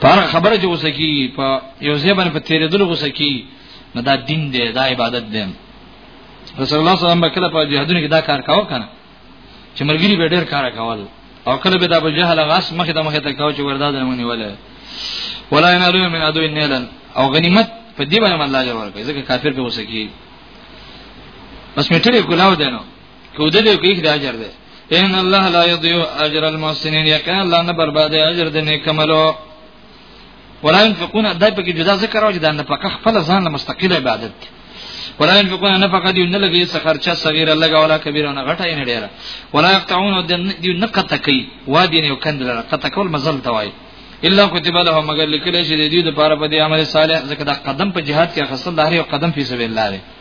پر خبره جو سکی په یو ځای باندې په تیرې دلو غوسکی نو دا دین دی دا عبادت دی رسول الله صلی الله علیه وسلم کله په جهادونو کې دا کار کاوه کنه چې مرګری به ډیر کار کاول او کله به دا ابو جهل غاس مخه د مخه ته کاوه چې وردا د مونږ ولا ولا ينالون من ادو النيلن او غنیمت په دې باندې الله جوړ کړي ځکه کافر به وسکی بس میټره کولاو دینو کوده دې کوي دا اجر ده ان الله لا يضيع اجر المحسنين یقینا الله نه برباد اجر د نیک عملو ولا ينفقون دای په کې جدا ذکر او جدا نه پکه خپل ځان له مستقله عبادت دی ولا ينفقون نه فقط یو نه لګي څه خرچه صغیره لګا ولا کبیره نه غټه نه ډیره ولا يقطعون دی نه قطع کوي وادي نه کند لره قطع کول مزل توای الا كتب له مگر لیکل شي د دې لپاره په دې عمل صالح ځکه دا قدم په جهاد کې خاصه لري او قدم په سبیل الله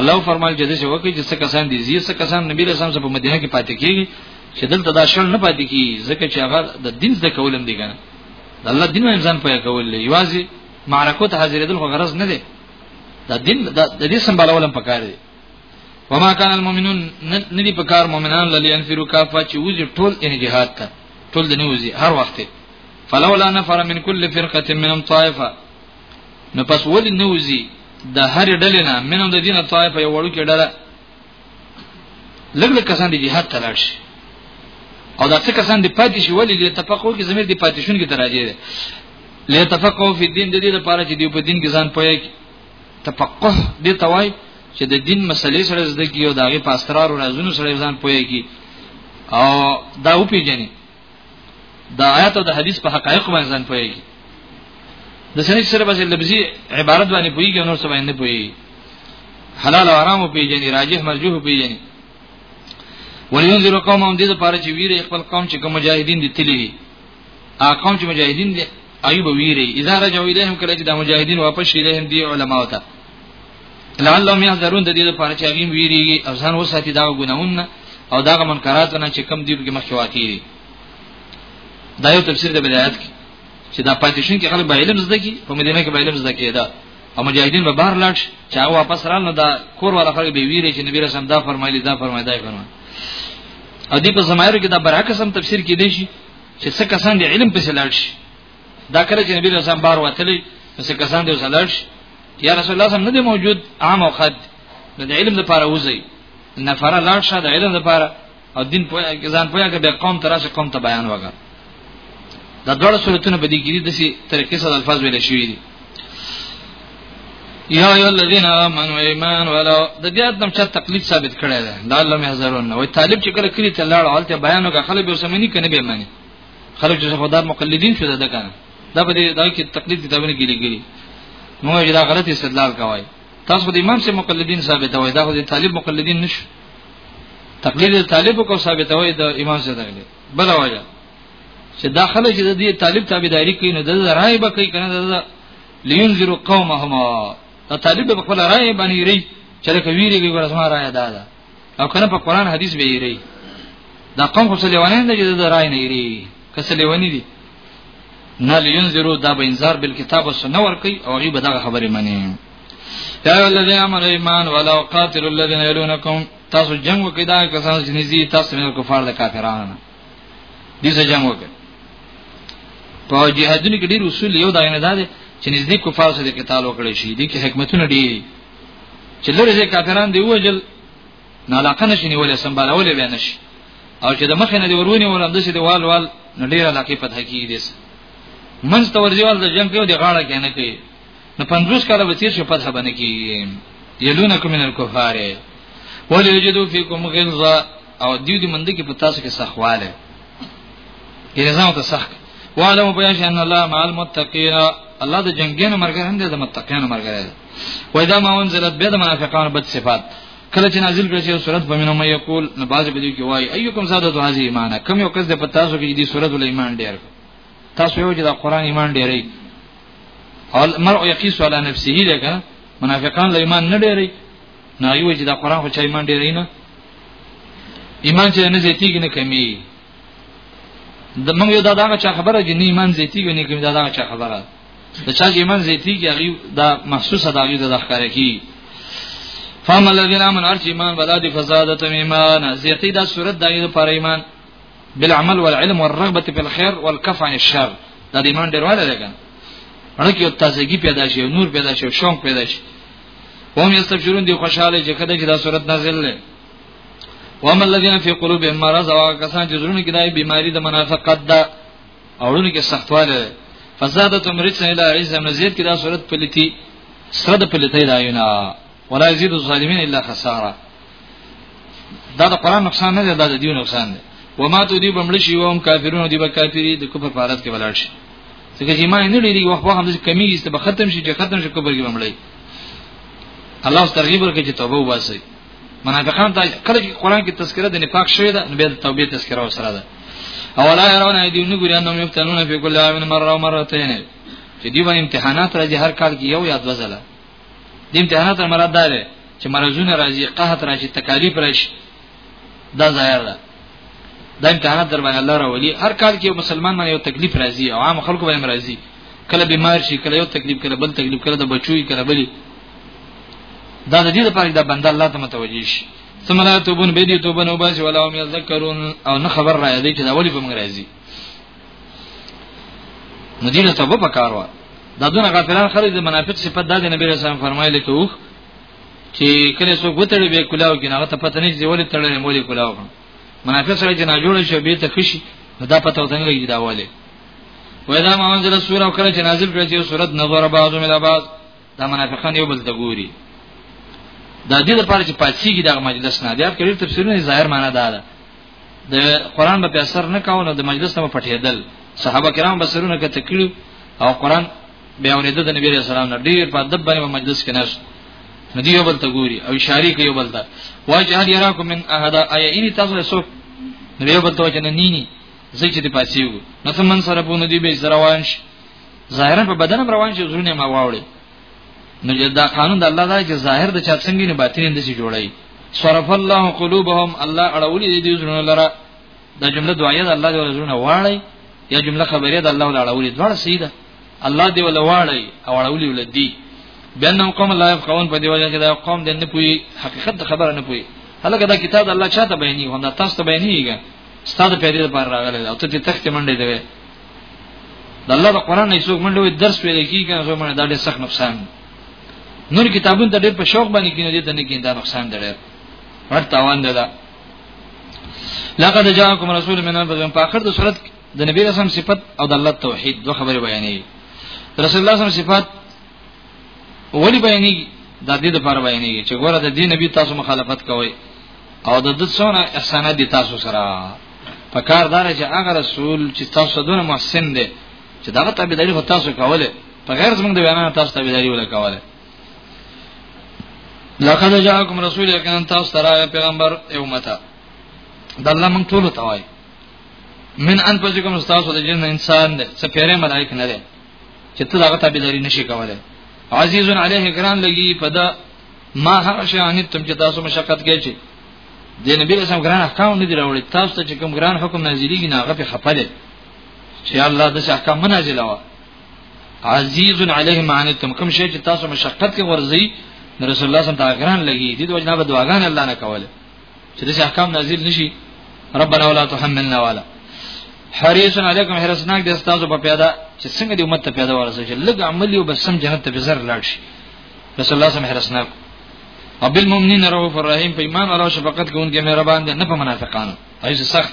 الله فرمایي چې دغه وکړي چې څه کسان دي زیات څه کسان نبی رسول الله په مدینه کې پاتې کیږي چې دلته دا شل نه پاتې کیږي ځکه چې هغه د دین د کولم دی کنه د الله دین باندې ځان پوهه کول دی یوازې معرکو ته حاضرېدل خو غرض نه دی د دین د دې سمبالولم پکار دی وما كان المؤمنون ندی پکار مؤمنان للی انفرو کافا چې وځي ټول ان جهاد ته ټول د نوځي هر وخت فلولا نفر من كل فرقه منهم طائفه نو پس ولې نوځي د هر ډلې نه منو د دینه طائف یو وړو کې ډله لګل کسان د جهاد تلاړ شي او دا څه کسان د پاتې شي ولې د تفقه کې زمير د پاتې شون کې تراجه ده لې تفقه فی دین د دې لپاره چې دی په دین کې ځان پوي تفقه دې توای چې د دین مسلې سره زده کیو داغه پاسترار او رازونو سره ځان پوي کی او دا او پیجنې دا آیات او د حدیث په حقایق باندې ځان پوهیږي د سنې سره بس لفظي عبارت باندې پوهیږي نور څه باندې نه پوهیږي حلال او حرام پیژني راجح مرجوح پیژني ولینذر قوم هم دې لپاره چې ویری خپل قوم چې کوم مجاهدین دي تللی دي هغه قوم چې مجاهدین دي ایوب ویری اذا رجعوا الیهم کله چې د مجاهدین واپس شي لهم دی علماء ته لعلهم يحذرون د دې لپاره چې هغه ویریږي او ځان وساتي دا ګناونه او دا منکراتونه چې کم دی په مخ کې واقع دي دا یو تفسیر د بدايات کې چې دا پاتیشن کې خلک به علم زده کی په مدینه کې به علم زده کیدا او مجاهدین به بهر لاړ شي چې هغه واپس رانه دا کور ولا خلک به ویری چې نبی رسول دا فرمایلی دا فرمایي دا فرمایي او دې په زمایرو کې دا برعکس هم تفسیر کې دی شي چې څه کسان د علم په لاړ شي دا کله چې نبی رسول بار وتلی څه کسان دی وسلش یا رسول الله سم نه دی موجود عام او خد د علم لپاره وځي نفر لاړ شه د علم لپاره او دین په ځان پوهه کې به قوم تراشه قوم ته بیان وکړه دا ډول صورتونه به دي کې د سي طریقې سره الفاظ ویل شوی دي یا ایو الذین آمنوا ایمان ولو د دې ادم چې تقلید ثابت کړی دی دا الله مهزرون وي طالب چې کله کلی ته لاړ حالت بیان وکړه خلک به سمنی کنه به مانی خلک چې خدا مقلدین شو ده کنه دا په دې دا کې تقلید کتابونه کې لګیلي نو یې دا غلط استدلال کوي تاسو د امام سره مقلدین ثابت وای دا خو د طالب مقلدین نشو تقلید طالب کو ثابت وای د امام سره دغلی بل وجه چې داخله چې د دې طالب تابعداري کوي نو د رائے به کوي کنه د لینذر قومهما دا طالب په خپل رائے باندې ری چې لکه ویریږي ورسمه رائے ده او کنه په قران حدیث به یری دا قوم خو سلیوانان نه دي د رای نه یری که سلیوانی دي نه لینذرو دا به انذار بل کتاب او سنت ور کوي او غي به دا خبره مني یا الذین آمنوا ایمان ولو قاتل الذین یلونکم تاسو جنگ وکړئ دا کسان چې نږدې تاسو نه کفار د کافرانو دي څه جنگ وکړئ په جهادونو کې ډیر اصول یو دا نه ده چې نږدې کفار سره قتال وکړي شي دي کې حکمتونه ډیر چې لري چې کافران دی وجل نه علاقه نشي نیولې سمبالولې به نشي او چې د مخ نه دی ورونی ولهم د سې دیوال وال نه ډیر علاقه په حقیقت دي منځ ته ورځیوال د جنگ کې د غاړه کې نه کوي نو 50 کاله به تیر شي په ځبنه کې یلونکم من الکفار ولی یجدو فیکم غلظه او دیو دی مند کې په تاسو کې سخواله یې نظام ته سخت وعلم بیا ان الله مع المتقین الله د جنگینو مرګ هم دی د متقینو مرګ دی وای دا ما انزلت به د منافقانو بد صفات کله چې نازل کړي چې سورۃ فمنهم یقول نو باز به دې کې وای ايکم زادت هذه ایمانه کم یو کس د پتاسو کې دې سورۃ الایمان ډیر تاسو یو چې د قران ایمان ډیرې او مرء یقیس علی نفسه لکه منافقان له ایمان نه ډیرې نه یو چې د قران خو چا ایمان ډیرې نه ایمان چې نه زیاتیږي نه کمی د موږ یو دا دا چا خبره چې نه ایمان زیاتیږي نه کمی دا دا چا خبره د چا چې ایمان زیاتی کې هغه دا محسوسه دا غي د ښکارا کی فهم الذين امنوا ارچ ایمان بلا دي فسادت ایمان زیاتی دا صورت د ایمان پر ایمان بالعمل والعلم والرغبه في الخير والكف عن الشر دا د ایمان ډیرواله ده کنه هغه کې تازگی پیدا شي نور پیدا شي شوق پیدا شي هم یستبشرون دی خوشاله چې کله چې دا صورت نازل لې وهم الذين في قلوبهم مرض او کسان چې زړونو کې دای بیماری د منافقت ده اورونو کې سختواله فزادت مرچ نه اله عز مزید کې دا صورت پلیتی سره د پلیتی دا یونه ولا یزيد الظالمین الا خساره دا د قران نقصان نه دی دا د دیو نقصان دی وما تو دی بمړ شي وهم کافرون دی به کافری د کفر په حالت کې ولاړ شي ځکه چې ایمان نه لري وخت وخت د کمی است به ختم شي چې ختم شي کفر کې بمړی الله سترغیب ورکړي چې توبه وباسي منافقان دا کله چې قران کې تذکرہ د نفاق شوی ده نو به د توبې تذکرہ وسره ده او لا يرون ايديون ګوري انهم يفتنون في كل عام مره او مرتين چې دی باندې امتحانات راځي هر کال کې یو یا دوه ځله د امتحانات مراد ده چې مرزونه راځي قحط راځي تکالیف راځي دا ظاهر ده دا امتحانات در باندې الله راولي هر کال کې مسلمان باندې یو تکلیف راځي او عام خلکو باندې راځي کله بیمار شي کله یو تکلیف کله بل تکلیف کله د بچوي کله بلی دا د دې لپاره دا بنده الله ته متوجي شي ثم لا توبون به دې توبه نو باسي ولا هم يذكرون او نه خبر را یادې چې دا ولې په موږ راځي نو دې له توبه پکاروا دا دونه غافلان خلک د منافق صفات د نبی رسول الله فرمایلی ته وخ چې کله څوک وتړي به کلاو کې هغه ته پته نه چې ولې تړلې مولې کلاو منافق سره جنا جوړ شي به ته خشي دا پته وته نه لګي دا والي ویدا ما انزل سوره او کله چې نازل کړي چې سورۃ نظر بعضو مل بعض دا منافقان یو بل ته ګوري دا دې لپاره چې پاتسیږي د مجلس نه بیا کړي تفسیرونه ظاهر معنا دا ده د قران په اثر نه کاونه د مجلس ته پټېدل صحابه کرام بسرونه کته کړو او قران بیا ورېده د نبی رسول الله ډیر په ادب باندې مجلس کې نش ندی یو بل ته ګوري او اشاره کوي یو بل ته واجه هر یراکم من احد ایا ان تاسو سو نبی یو بل ته وجنه نینی زه چې د پاسیو نو څه من سره بونه دی به روان شي ظاهرا په بدن روان شي زړه ما واوړي نو دا قانون د الله دا چې ظاهر د چا څنګه نه باطن د شي جوړي صرف الله قلوبهم الله اړولې دې زړه لره دا جمله دعایه د الله د زړه واړی یا جمله خبریه د الله د اړولې دواړه صحیح ده الله دې ول واړی او اړولې ول دی بینهم قوم لا يفقهون په دې وجه کې دا قوم دې نه پوي حقیقت خبره نه پوي هلکه دا کتاب الله چاته بیانې هم دا تاسو ته بیانېږي ستاسو په دې لپاره راغلی او ته دې تخت منډې دی د الله د قران نه څوک منډې درس ویل کیږي کنه زه منډه دا ډېر سخت نقصان نور کتابونه ته ډېر په شوق باندې کینې دې ته نه کیندا نقصان دی ډېر هر تاوان دی دا لقد جاءكم رسول من انفسكم په اخر د صورت د نبی رسول صفت او د الله توحید دوه خبرې بیانې رسول الله صلی الله علیه وسلم صفات ولی بیانېږي دا دې د پر بیانېږي چې ګوره د دې نبی تاسو مخالفت کوئ او د دې څونه احسانات دي تاسو سره په کار دار چې هغه رسول چې تاسو دونه محسن دي چې دغه تابعداري هو تاسو کوله په غیر زمونږ د وینا تاسو تابعداري ولا کوله لقد جاءكم رسول یقینا تاسو سره پیغمبر امته د الله مونږ ټول ته وایي من انفسکم استاسو د جن انسان ده څه پیره ملائک نه ده چې ته دغه تابعداري نشي کولای عزیز علیه ګران لګي په دا ما هر شي ان تم چې تاسو مشقت کوي چې د نبی اسلام ګران احکام نه دی راوړي تاسو ته چې کوم ګران حکم نازلېږي نه هغه په خپله چې الله د احکام منازله وا عزیز علیه معنی تم کوم شي چې تاسو مشقت کې ورزي رسول الله صلی الله علیه وسلم دا ګران لګي دي دوی نه بدواګان الله نه کوله چې د احکام نازل نشي ربنا ولا تحملنا ولا حریص علیکم حرسناک د استادو په پیدا چې څنګه د امت ته پیدا ورسې چې لږ عملی او بس سم جنت ته بزر لاړ شي رسول الله صلی الله علیه وسلم او بالمؤمنین رؤوف الرحیم په ایمان او شفقت کوونکی مهربان دی نه په منافقانو ایسه سخت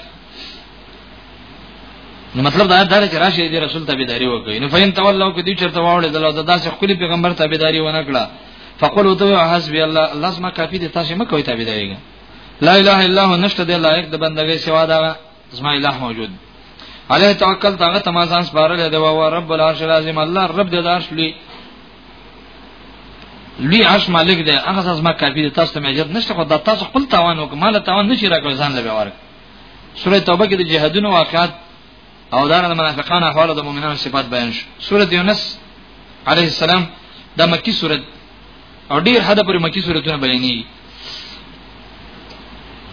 نو مطلب دا دا چې راشي د رسول تابعداري وکړي نو فین تولوا کدی چرته واوړې دلته داسې خپل پیغمبر تابعداري ونه کړه فقلوا تو حسبي الله الله زما کافي دي تاسو مکه وي تابعداري لا اله الا هو نشته دی لایق د بندګۍ سوا دا زما الہ موجود علیه توکل تاغه تمازان سپارل دی او رب العرش العظیم الله رب د عرش لوی لوی عرش مالک دی هغه زما کافي دي تاسو ته اجازه نشته خو د تاسو خپل تاوان وکړه مال تاوان نشي راکړ ځان له بیا ورک سوره توبه کې د جهادونو واقعات او دا د منافقانو احوال د مؤمنانو صفات بیان شو سوره یونس علیه السلام د مکی سوره او ډیر حد پر مکی سورتونه بیانې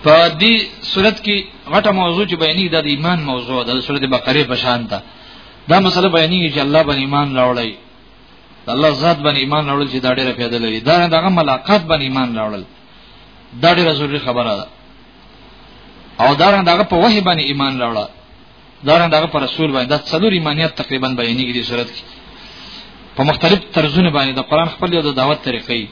په دې سورت کې غټه موضوع چې بیانې د ایمان موضوع ده د سورته بقره په شان ده دا مسله بیانې چې الله باندې ایمان راوړی الله ذات باندې ایمان راوړل چې دا ډیره پیدا لري دا دغه ملاقات باندې ایمان راوړل دا ډیره ضروری خبره ده او دا رنګ دغه په وحی باندې ایمان راوړل دا رنګ دغه پر رسول باندې د څلور ایمانیت تقریبا بیانېږي د صورت کې په مختلف طرزونه باندې د قران خپل یو د دعوت طریقې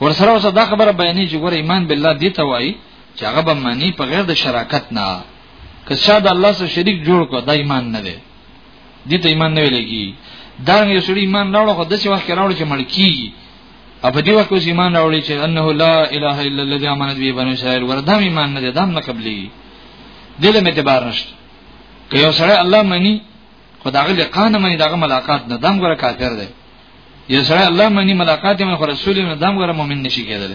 ورسره اوس دا خبره بیانې چې ګور ایمان بالله دی ته وایي چې هغه به معنی په غیر د شراکت نه که چا د الله سره شریک جوړ کو دا ایمان نه دی دې ته ایمان نه ویلېږي دا یو سړي ایمان راوړو خو د څه وخت راوړو چې مړ کیږي اپ دی وکو ایمان راوړي چې انه لا اله الا الذي امنت به بنو اسرائيل وردا ایمان نه دي دام نه قبلي دل می اعتبار نشته که یو سره الله مني خداغه لقانه مني دغه ملاقات نه دام ګره کافر دی یو سره الله مني ملاقات یې خو رسول نه دام ګره مؤمن نشي کېدل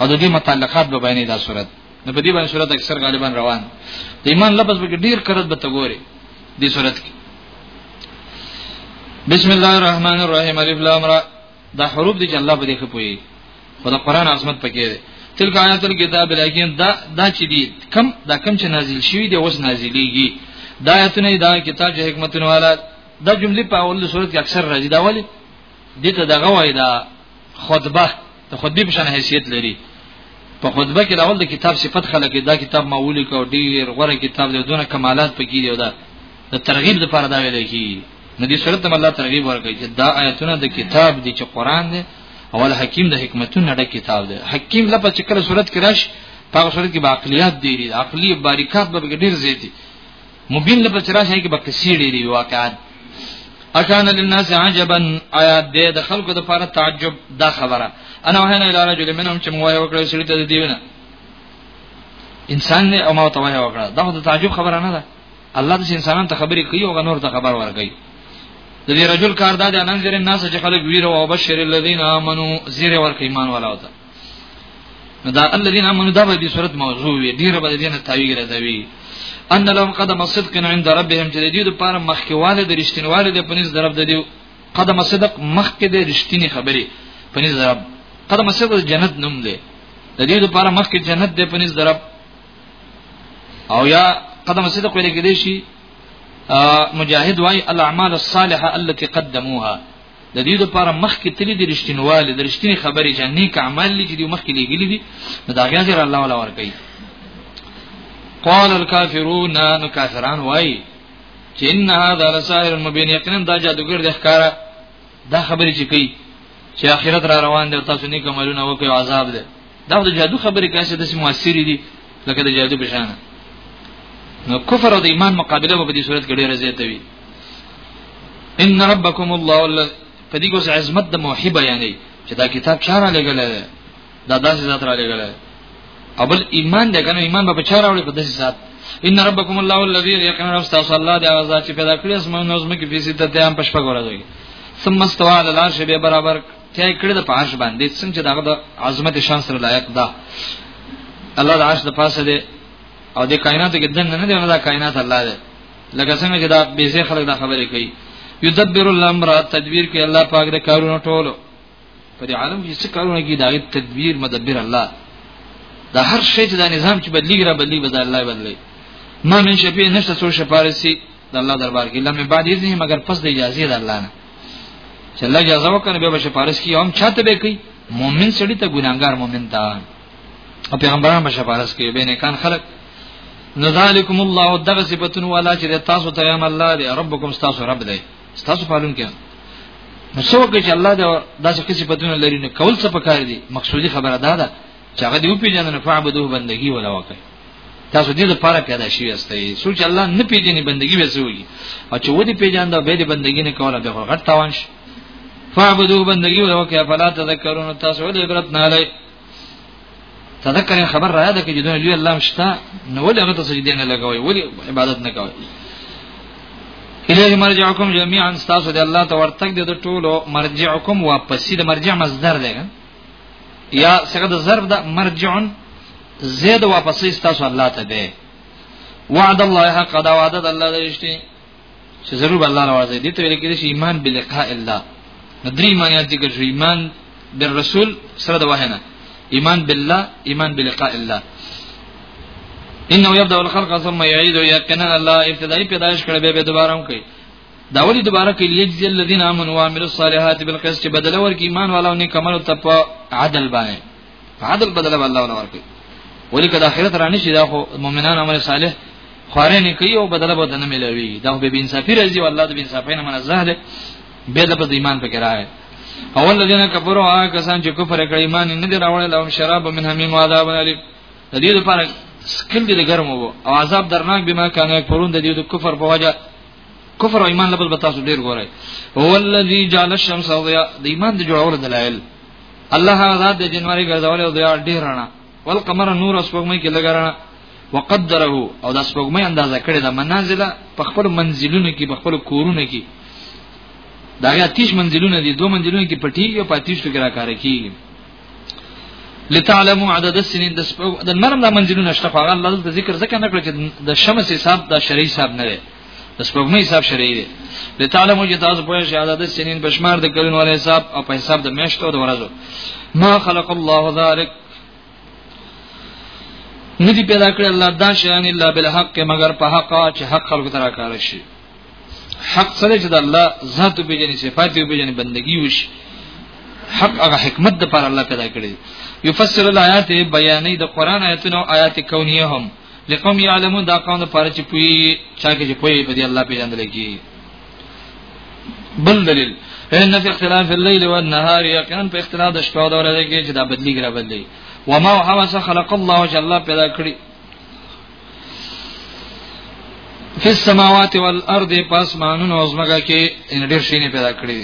او د دې متعلقات به بیانې دا صورت نو په دې باندې صورت اکثر غالبا روان د ایمان لفظ به ډیر کرت به تګوري دې صورت کې بسم الله الرحمن الرحیم الف لام را دا حروف دي چې الله په دې کې پوي خو دا قران عظمت پکې دی تلک آیات الكتاب لیکن دا دا چې دي کم دا کم چې نازل شوی دی اوس نازلېږي دا آیتونه دا کتاب چې حکمتونه والا دا جملې په اول صورت کې اکثر راځي دا ولی دې ته دغه وای دا خطبه ته خطبه په شان حیثیت لري په خطبه کې راول د کتاب صفت خلک دا کتاب ما ولیکو ډیر غوره کتاب دی دونه کمالات پکې دی دا د ترغیب لپاره دا ویل کی نو دې صورت ته الله ترغیب ورکړي چې دا آیتونه د کتاب دي چې قران دی او الحکیم د حکمتونو ډک کتاب دی حکیم لپاره چې کله صورت کې راشي په هغه صورت کې به عقلیات دی دي عقلی باریکات به ډیر زیات دي مبین لپاره چې راشي کې به کثیر دي واقعات اکان للناس عجبا آیات دې د خلکو د لپاره تعجب دا خبره انا وهنا الى رجل منهم چې موایې وکړې سړي ته دیونه انسان نه او ما ته وایې وکړه دا د تعجب خبره نه ده الله د انسانانو ته خبرې کوي او نور ته خبر ورکوي د دې رجل کار دا دی ان زیر الناس چې خلک ویره او بشیر الذین آمنو زیر ورک ایمان ولاو ته دا الذين امنوا دا به دې صورت موضوع وي ډیره به دې نه تاویګ راځوي ان لهم قدم صدق عند ربهم چې دې د پاره مخکواله د رښتینواله د پنځ درب د دې قدم صدق مخکې د رښتینی خبرې پنځ درب قدم صدق جنت نوم دی د دې لپاره مخکې جنت د پنځ درب او یا قدم صدق ویل کېدې شي مجاهد وای الاعمال الصالحه التي قدموها د دې لپاره مخکې تللی د رښتینوالي د رښتینی خبرې چې نیک عمل لږ دی مخکې لګلې دي دا بیا زیر الله ولا ور کوي قال الكافرون نو کافران وای چې ان هذا لسائر مبين یقینا دا جادوګر د ښکارا دا خبرې چې کوي چې آخرت را روان دی او تاسو نیک عملونه وکړئ عذاب دی دا د جادو خبرې کوي چې د سیمه سری دي لکه د جادو په شان نو کفر او د ایمان مقابله په دې صورت کې ډېر زیات وي ان ربکم الله الذی په دې کې عظمت د موحبه یعنی چې دا کتاب چاره لګل دی دا داسې ذات را لګلای ابل ایمان دې کنه ایمان به چاره وړي په داسې ذات ان ربکم الله الذی یقینا رب تاسو الله دی هغه ذات چې پیدا کړی اسمه نو زمه کې فیصد ته هم پښپا ګورځي ثم استوى على العرش به برابر ته کړی د پاش باندې څنګه دغه د عظمت شان سره لایق ده الله د عرش د پاسه دی او د کائناتو کې دنه نه دی نه دا کائنات الله دی لکه څنګه چې دا بیزه خلک دا خبرې کوي یدبر الامر تدبیر کوي الله پاک د کارونو ټولو په دې عالم کې څه کارونه کې دا تدبیر مدبر الله دا هر شی چې دا نظام چې بدلیږي را بدلی بدل الله بدلی ما من شفیع نشته څو شپارسی د الله دربار کې لمه بعد یې مگر پس د اجازه ده الله نه چې الله اجازه وکړي به شپارس کې هم چاته به کوي مؤمن سړی ته ګناګار مؤمن ته او پیغمبران به شپارس کې به نه کان خلق نذالکم الله دغه صفاتون والا چې تاسو ته یم الله دی ربکم تاسو رب دی ستاسو پالون کې نو څو کې چې الله دا داسې کسي پدونه لري نه کول څه پکار دي مقصودی خبره دا ده چې هغه دی پیژنه نه فعبدوه بندگی ولا وکړي تاسو دې لپاره پیدا شوی استئ سوچ الله نه پیژني بندگی به سوي او چې ودی پیژاند به دې بندگی نه کوله به غټ تاوان شي فعبدوه بندگی ولا وکړي فلا تذکرون تاسو دې عبرت نه لای تذکر خبر را ده کې جدون لوی الله مشتا نو ولې هغه ته سجده نه لګوي ولې عبادت نه کوي الیه مرجعکم جميعا تاسو د الله ته ورتګ د ټولو مرجعکم واپسی د مرجع مصدر دی یا څنګه د ضرب د مرجعن زید واپسی تاسو الله ته دی وعد الله حق دا وعده د الله درشتي چې ضرور به الله راوځي دي ته ویل کېږي چې ایمان بلقاء الله ندري ایمان یاد ذکر شو ایمان بالرسول سره د وحنه ایمان بالله ایمان بلقاء الله انه يبدا الخلق ثم يعيد يقينا الله ابتدائي پیدائش کړي به دوباره هم کوي دا ولي دوباره کوي یجزي الذين امنوا وعملوا الصالحات بالقسط بدل ورکي ایمان والو نیک عمل او تقوا عدل باندې عدل بدل الله ولا ورکي ولی کدا اخرت رانه شي دا خو مؤمنان عمل صالح خواره نه کوي او بدل به نه ملوي دا به بن سفیر ازي والله د بن سفیر نه منزه ده به د په ایمان پکې راغی اول الذين كفروا هغه کسان چې کفر کړی ایمان نه دی راوړل لهم شراب من حمیم عذاب الیم د دې لپاره سکل دي ګرم وو او عذاب درناک بما کان یکفرون د دې د کفر په وجه کفر او ایمان لپاره تاسو ډیر ګورئ هو الذی جعل الشمس ضیاء د ایمان د جوړولو دلایل الله هغه ذات د جنوري ګرځول او د ډیر رڼا والقمر نور اسبوږمۍ کې لګرانه وقدره او د اسبوږمۍ اندازه کړې ده منازله په خپل منزلونو کې په خپل کورونو کې دا غي اتیش منزلونه دي دوه منزلونه کې پټي او پاتیش کې راکار کیږي لتعلموا عدد السنين د نرم د منزلونه شته هغه الله د ذکر ځکه نه کړ چې د شمس حساب د شری حساب نه دی د سپوږمۍ حساب شرعي دی د تعلم چې تاسو په شهادت د سنین بشمار د کلونو ولې حساب او په حساب د میاشتو د ورځو ما خلق الله ذلک ندی پیدا کړی الله دا شیان الا بالحق مگر په حق چې حق خلق ترا کار شي حق سره چې د الله ذات په جنې صفات په جنې بندگی وشي حق هغه حکمت د پر الله پیدا کړی یفسر الایات بیانې د قران آیاتونو آیات کونیه هم لقوم يعلمون دا قوم لپاره چې پوي چا کې چې پوي په دې الله پیژندل کی بل دلیل ان فی اختلاف الليل والنهار یقینا په اختلاف د شپه او د ورځې کې چې دا بدلی ګره بدلی وما هو خلق الله جل پیدا کړی فی السماوات والارض پاسمانونو او زمګه کې ان ډیر شینه پیدا کړی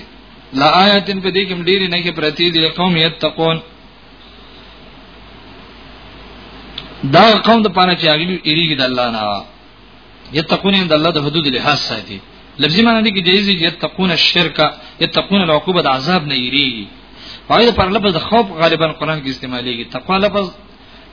لا آیاتن په دې کې ډیر نه کې پرتی دي قوم یتقون دا قوم د پاره چې هغه یریږي د الله نه یتقون عند الله د حدود لحاظ ساتي لفظي معنی دي کې جایز دي یتقون الشرک یتقون العقوبه د عذاب نه یریږي پای پر لفظ د خوف غالبا قران کې استعمالېږي تقوا لفظ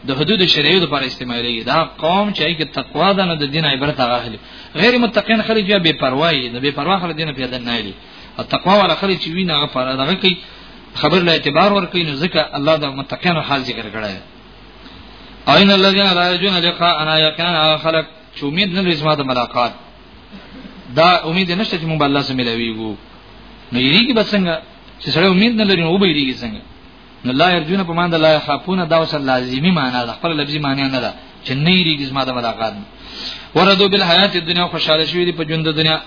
د حدود شریعت لپاره استعمالېږي دا قوم چې کې تقوا ده نه د دین عبرت غاهلي غیر متقین خلک بیا بے پروايي نه بے پروا خلک دین پیدا نه لري او تقوا ولا خلک چې وینه غفاره دغه کوي خبر له اعتبار ورکوي نو ځکه الله د متقینو حال ذکر کړی دی اين الذين لا يرجون لقاء انا يقينا خلق چې امید نه لري زما د ملاقات دا امید نشته چې موږ الله سره ملويږو نو یریږي به څنګه چې سره امید نه لري نو به یریږي څنګه نو لا يرجون په معنی لا يخافون دا وسه لازمی معنی ده خپل لفظي معنی نه ده چې نه یریږي زما د ملاقات ورته بل حیات دنیا خوشاله شوی دی په ژوند د دنیا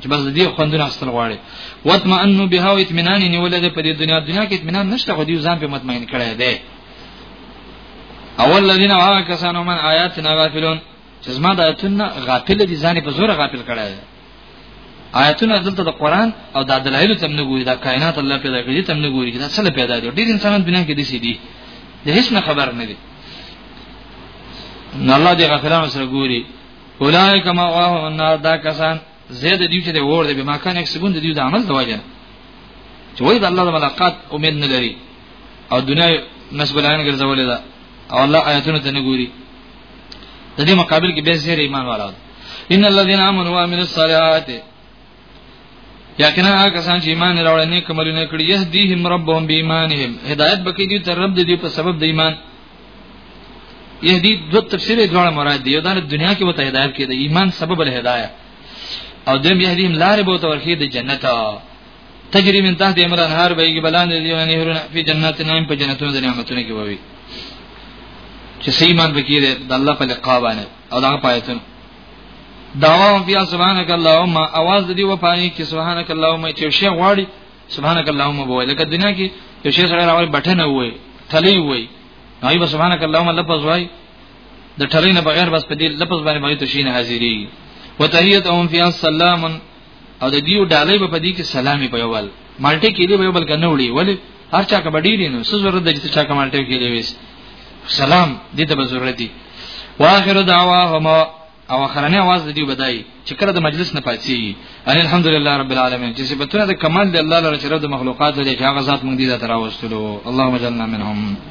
چې بس دې خوندونه اصل غواړي وتمنو به او اطمینان نیول دې په دې دنیا دنیا کې اطمینان نشته خو دې ځان په مطمئن کړی دی اول الذين وا کسانو من آیاتنا غافلون چې زما د آیاتونو غافل دي ځان په زور غافل کړی دی آیاتونه دلته د قران او د دلایل تم نه ګوري دا کائنات الله پیدا کړی تم نه ګوري دا څه پیدا دي ډیر انسانان دنیا کې دي سي دي د هیڅ نه خبر نه دي نو الله دې غفلان سره ګوري اولای کما واه النار دا کسان زید دیو چې د ور دې به ما کان یکسبون دیو د عمل دواجه چې وای د الله د ملاقات امید نه لري او دنیا نسب لاین ګرځولې ده او الله آیاتونه ته نه ګوري د دې مقابل کې به زیر ایمان والا ان الذين امنوا وعملوا الصالحات یقینا هغه کسان چې ایمان راوړل نیک عملونه کړی يهديهم ربهم بإيمانهم هدایت بکې دي تر رب دې په سبب د ایمان يهدي دو تفسیر دواړه مراد دي یو د دنیا کې وته هدایت کې د ایمان سبب له هدايه او دیم يهديهم لارې به تورخي د جنت تجري من تحت امر انهار به کې بلان دي یعنی هرونه په جنت نعیم په جنتونو د نعمتونو کې ووي چې سیمان بکې د الله په لقا باندې او دغه پایتون دعوا بیا سبحانك اللهم اواز دی و پانی کې سبحانك اللهم چې شی غواړي سبحانك اللهم بوي لکه دنیا کې یو شی سره راوړي بټنه وای تلی وای نو سبحانك اللهم لفظ وای د ټلې نه بغیر بس په دې لفظ باندې باندې تشین حاضری وتحیت اون فی السلام او د دیو ډالۍ په دې کې سلامي په یوال مالټه کې دی به بل کنه وړي ولی هر چا کبه ډیر نو څه ضرورت دی چې چا کمالټه کې دی ویس سلام دې ته به ضرورت دی واخر دعواهم او اخرنه आवाज د دې بدای چې کله د مجلس نه پاتې ان الحمدلله رب العالمین چې صفاتونه د کمال دی الله لپاره چې د مخلوقات لري هغه ذات مونږ دي دا تراوستلو اللهم اجعلنا منهم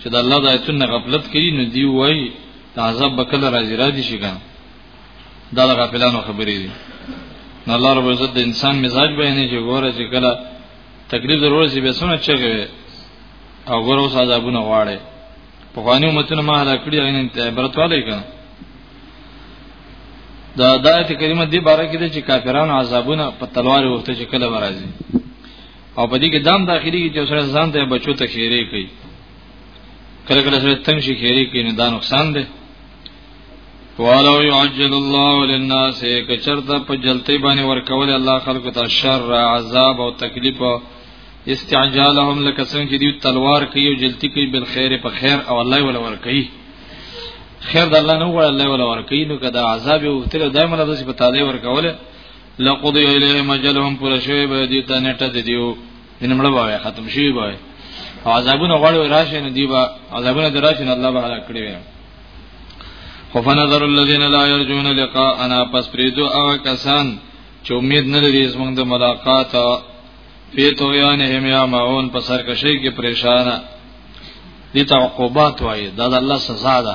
چې د الله د آیتونو غفلت کوي نو دی وای د عذاب بکله راځي راځي شي کنه دا د غفلانو خبرې دي نو الله رب عزت د انسان مزاج بیانې چې ګوره چې کله تکلیف ضرور شي به سونه چغوي او ګوره اوس عذابونه غواړي په خواني امتونو ما هلا کړی ان ته عبرت والي کنه دا د آیت کریمه دی باره کې چې کافرانو عذابونه په تلوار وخت چې کله راځي او په دې کې دام داخلي چې سره ځان ته بچو ته خیره کوي کله کله سره تنگ شي خیره کوي نه دا نقصان دی ولو يعجل الله للناس کچرته په جلتی باندې ورکول الله خلق ته شر عذاب او تکلیف استعجالهم لکه څنګه چې دی تلوار کوي او جلتی کوي بل خیر په خیر او الله ولا ور کوي خیر د الله نه وړ الله ولا ور کوي نو کدا عذاب او تل دایمه د څه په تعالی ور کوله لقضی الیهم اجلهم پر شوی به دي ته نټه دي دیو ان مړ وای ختم شي وای عذابونه غړو راشي نه دیبا عذابونه دراشي نه الله به هلاک کړی وي خو فنظر الذين لا يرجون لقاءنا پس پریدو او کسان چې امید نه لري زمونږ د ملاقات په تویان هم یا ماون په سرکشي کې پریشانه دي تعقوبات وایي دا د الله سزا ده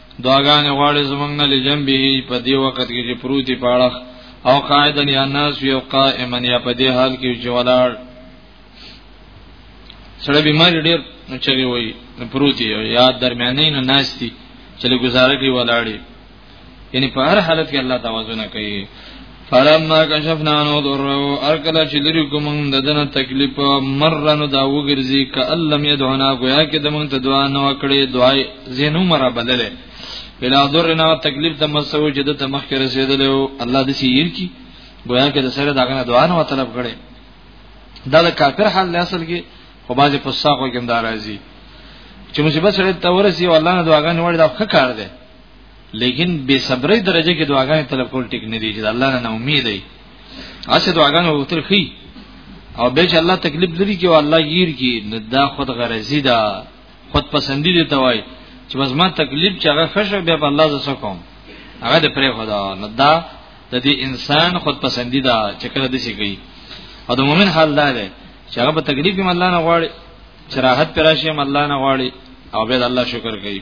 دعاګانې غواړي زمونږ نه لجنبه په دې وخت کې چې پروتي پاړخ او قاعدن یا ناس یو قائما یا په دې حال کې چې ولاړ سره بیمار ډیر نو چلی وای پروتي یا درمیانې نه ناشتي چې گزاره کوي ولاړی یعنی په هر حالت کې الله توازن کوي فلما کشفنا عنه ضره ارکلا چې لري کوم د دنه تکلیف مرنه دا وګرځي ک لم يدعنا گویا کې د مونږ ته دعا نه وکړي دعا زینو مرا بدله بلا ضرنا تکلیف د مسو چې د تمخ کې رسیدل او الله دې سیر کی گویا کې د سره داغه دعا نه طلب کړي دا د کافر حال اصل کې خو باز په ساقو کې اندارازي چې مصیبت سره تورسي او الله نه دعاګانې وړي دا ښه کار دی لیکن بے صبرې درجه کې دعاګانې طلب کول ټیک نه دي چې الله نه امید دی اسه دعاګانې وتر خي او به چې الله تکلیف لري کې او الله غیر کې نه دا خود غرضی ده خود پسندی دي توای چې بس ما تکلیف چې هغه خشه بیا په الله زسه کوم هغه د پرې خدا نه دا د دې انسان خود پسندی ده چې کله دې شي کوي او د مؤمن حال دا ده چې هغه په تکلیف کې الله نه غواړي چې راحت پر راشي الله نه غواړي او به الله شکر کوي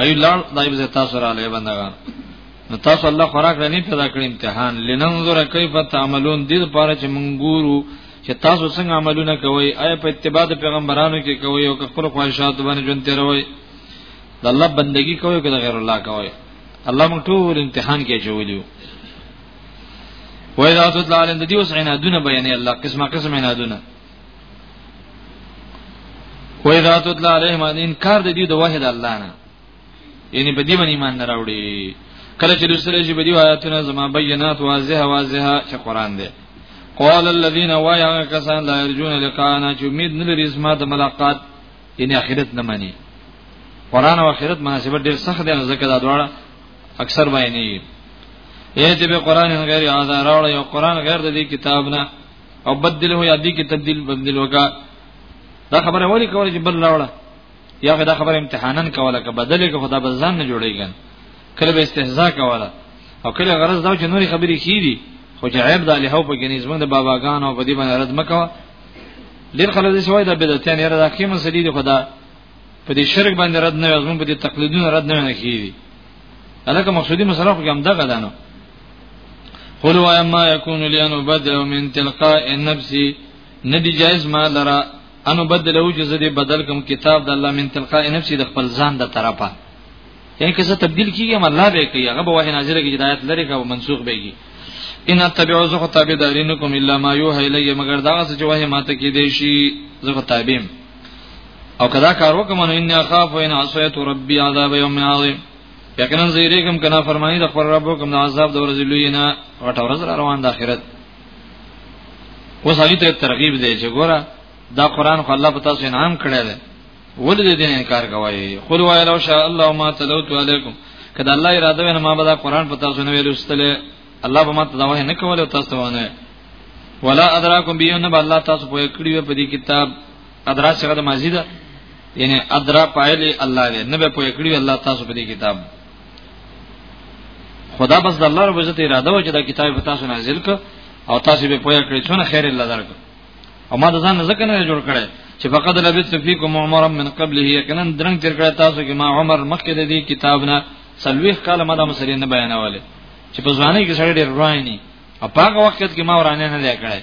ایو لړ دای به تاسو را لې بندګان نو تاسو الله خوراک نه پیدا کړی امتحان لننظر کیف تعملون دې لپاره چې مونږ ګورو چې تاسو څنګه عملونه کوئ آیا په اتباع پیغمبرانو کې کوئ او خپل خواهشات باندې ژوند تیروئ د الله بندگی کوئ که د غیر الله کوئ الله مونږ ټول امتحان کې جوړیو وای دا ته د دې وسعینه دونه بیانې الله قسمه قسمه نه دونه وای ذات الله علیه ما دین کار د دې د واحد الله نه یعنی په دې باندې ایمان نه راوړي کله چې رسول شي په دې آیاتونه زما بینات واضح واضح چې قران دی قال الذين وایا کسان لا يرجون لقاءنا چې امید نه لري زما د ملاقات یعنی اخرت نه مانی قران او اخرت مناسبت ډیر سخت دی ځکه دا دواړه اکثر باندې یې چې به قران غیر یاد راوړ یو قران غیر د دې کتاب نه او بدله یا دې کې تبديل بدل وکا دا خبره وری کوله چې بل راوړه یا دا خبره امتحانن کوله که بدلې که خدا بزان نه جوړیږي کله به استهزاء کوله او کله غرض دا چې نوري خبرې کیدي خو چې عیب دالې هو په کې نظم د باباګانو په دې باندې رد مکوه ډیر خلک دې شوی دا بدعتيان یره دا کې مسلې دي خدا په دې شرک باندې رد نه زمونږ په دې تقلیدونو رد نه کیږي الکه مقصودی مسله خو هم دغه ده نو قل و ما يكون لي ان بدل من تلقاء نفسي ندی جائز ما لرا انو بدلو چې زه بدل کوم کتاب د الله من تلقاء نفسي د خپل ځان د طرفه یعنی که زه تبديل کیږم الله به کوي هغه به وحي نازله کی هدایت لري کا منسوخ به کی ان تبعو زه خو تابعدارین کوم الا ما یوه الی مگر دا څه چې وحي ماته کې دی شي زه خو تابعم او کدا کار وکم نو ان اخاف ان عصيت ربي عذاب يوم عظيم یقینا زیریګم کنا فرمانی د خبر رب کوم د عذاب د ورځې لوی نه غټ ورځ را روان د اخرت اوس هغه ته ترغیب دی چې ګوره دا قران خو الله په تاسو انعام کړی دی ولې دې دین انکار کوي خو وای لو شاء الله ما تلوت علیکم کدا الله اراده ونه ما به دا قران په تاسو نه ویلوستله الله به ماته دا وه نه کوله تاسو ونه ولا ادراکم بیو نه الله تاسو په کړیو په دې کتاب ادرا څنګه د مزیده یعنی ادرا پایلی الله دې نه به په کړیو الله تاسو په دې کتاب خدا بس د الله رب عزت اراده و چې دا کتاب په تاسو نازل ک او تاسو به پوهه کړئ څونه خیر الله درک او ما د ځان ځکه نه جوړ کړی چې فقط لبثت فیکم عمرا من قبله یقینا درنګ تیر کړی تاسو کې ما عمر مخکې د دې کتاب نه سلويخ کاله ما د مسلې نه بیانوله چې په ځواني کې سړی ډېر روان نه او په هغه وخت کې ما ورانه نه دی کړی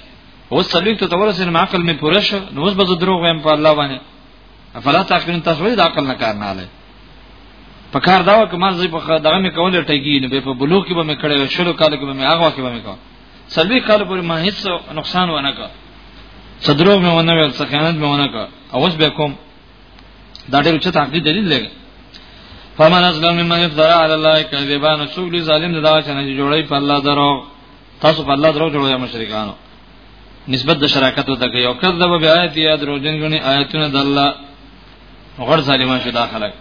اوس څلوي ته تورسین ما عقل مې پوره شو نو اوس به زه دروغ وایم په الله باندې افلا تعقلون تاسو ولې د عقل نه کار نه اله په کار دا وکه ما زه په دغه مې کول ټګي نو به په بلوغ کې به مې کړې شلو کال کې به مې هغه کې به مې کړ څلوي کال پورې ما هیڅ نقصان ونه کړ صدروغ مې ونه ویل څخه خیانت مې ونه کړ اوس به کوم دا ډېر چې تحقیق دلیل دی فمن اسلم ممن افترا علی الله کذبا نو څوک دې ظالم دا چې نه جوړي په الله درو تاسو په الله درو جوړوي مشرکانو نسبت د شراکت ته کوي او کذب بیا آیات یا دروژن غني آیاتونه د الله غړ ظالمان شو داخله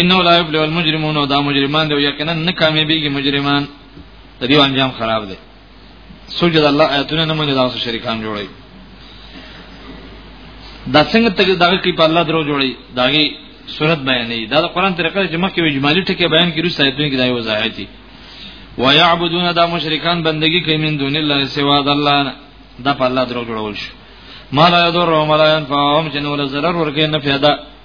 انه لا یبلغ المجرمون دا مجرمان دی یقینا نه کامیابیږي مجرمان د دې انجام خراب دی سوجد الله آیاتونه نه مونږه داسې شریکان جوړي دا څنګه ته دغه کې په الله درو جوړي داغي صورت بیانې دا د قران طریقه چې مخکې اجمالی ټکی بیان کړو سایتونه کې دا یو ځای دي ويعبدون دا مشرکان بندگی کوي من دون الله سوا د الله دا په الله درو جوړول شي ما لا يضر وما لا ينفعهم جن ولا ضرر ورکه نه پیدا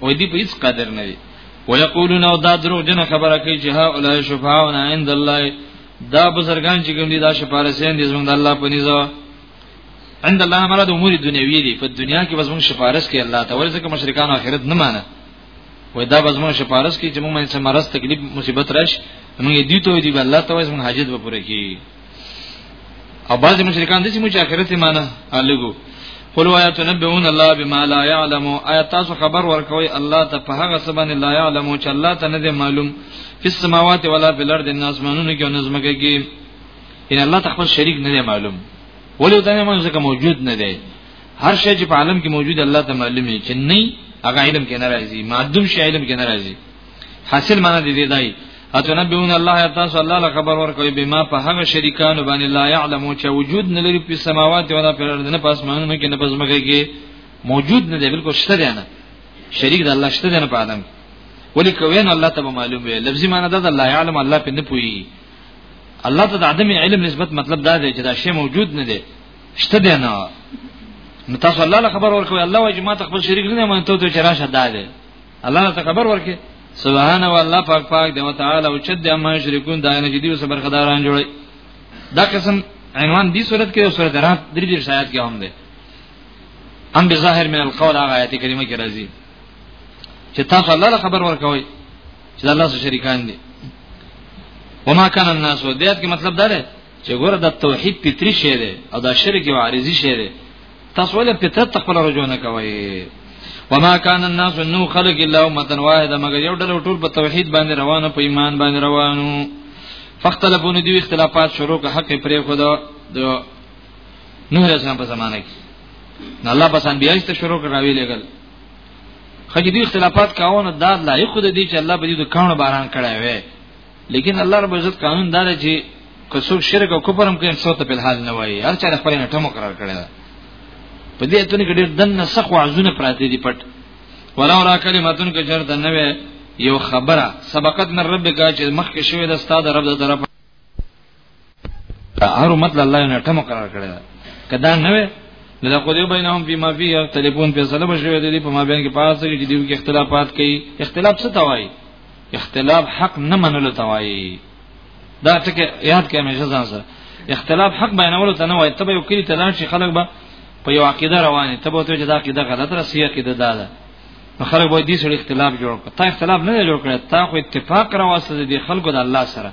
وای دی په هیڅ قادر نه دی ويقولون او دا دروغ جن خبره کوي چې ها اولای شفاعنا عند الله دا بزرگان چې کوم دي دا شفارسین دي زموږ د الله په نيزه عند الله مراد امور دنیوی دي په دنیا کې زموږ شفارس کوي الله ته ورته مشرکان اخرت نه مانه وای دا زموږ شفارس کوي چې موږ باندې مرز تکلیف مصیبت راشي موږ دې ته دی الله ته زموږ حاجت به پوره کړي او بعض مشرکان د چې موږ اخرت معنا الګو قل وایا تنبئون الله بما لا يعلم آیا تاسو خبر ورکوي الله ته په هغه سبن لا يعلم چې الله ته نه دی معلوم په سماوات ولا په لرد الناس منونه کې نظمګه کې ان الله تخپل شریک نه دی معلوم ولې دا نه موږ موجود نه دی هر شی چې په عالم کې موجود الله ته معلومي چې نه هغه علم کې ناراضي معدوم شی علم کې ناراضي حاصل معنی دې دی دای اتنبئون الله تاسو الله له خبر ورکوي بما په هغه شریکانو باندې لا يعلمو چې وجود نه لري په سماوات او په ارض نه پس مانو کې نه پس مګه کې موجود نه دی بالکل شته دی نه شریک د الله شته دی نه په ادم ولی کوین الله ته معلوم وي لفظي معنی دا الله يعلم الله په نه پوي الله ته د عدم علم نسبت مطلب دا دی چې دا شی موجود نه دی شته دی نه نو تاسو الله له خبر ورکوي الله وايي ما ته خپل شریک نه مونږ ته چې راشه دا دی الله ته خبر ورکې سبحان الله پاک پاک دی وتعالى او چد ما شرکون داینه چې دیو صبر خداران جوړي دا قسم عنوان دی صورت کې او صورت رات درې دې شاید کې هم ده ام بظاهر من القول هغه آیت کریمه کې راځي چې تاسو الله خبر ورکوي چې الله سره شریکان دي وما كان الناس ودیت کې مطلب دا دی چې ګوره د توحید پتری شی دی او دا شرک او عارضی شی دی تاسو ولې فطرت ته خپل رجوع نه کوئ وما كان الناس نو خلق الا امه واحده مگر یو ډول ټول په توحید باندې روانه په ایمان باندې روانو فختلفون دی اختلافات شروع که حق پرې خو دا نوح علیہ السلام په زمانه کې الله پس انبیاء ته شروع کراوی لګل خجدي اختلافات کاونه دا لایق د دې چې الله په دې د کانو باران کړای وي لیکن الله رب عزت قانون دار چې کڅوک شرک او کفر هم کوي څو ته په حال نه وایي هر چا خپل نه ټم قرار کړی دا په دې اتنه کې ډېر دنه سخو عزونه پراته دي پټ ولو را کلمتون کې چرته نه وي یو خبره سبقت من ربک چې مخکې شوی د استاد رب د طرف هر امت له الله نه ټمه قرار کړی دا کدا نه وي نو دا قضیه بینهم بما فيه تلیفون په سلام شوی دی په ما بین کې پاتې کې دیو کې اختلافات کوي اختلاف څه توای اختلاف حق نه منلو توای دا ټکه یاد کړئ مې ځان سره اختلاف حق بیانولو ته نه وای ته به یو کلی تلان شي خلک به په یو عقیده رواني ته به ته چې دا عقیده غلط را سیه کې ده دا نو خلک به دې سره اختلاف جوړ کړي تا اختلاف نه جوړ کړي تا خو اتفاق راوسته دي خلکو د الله سره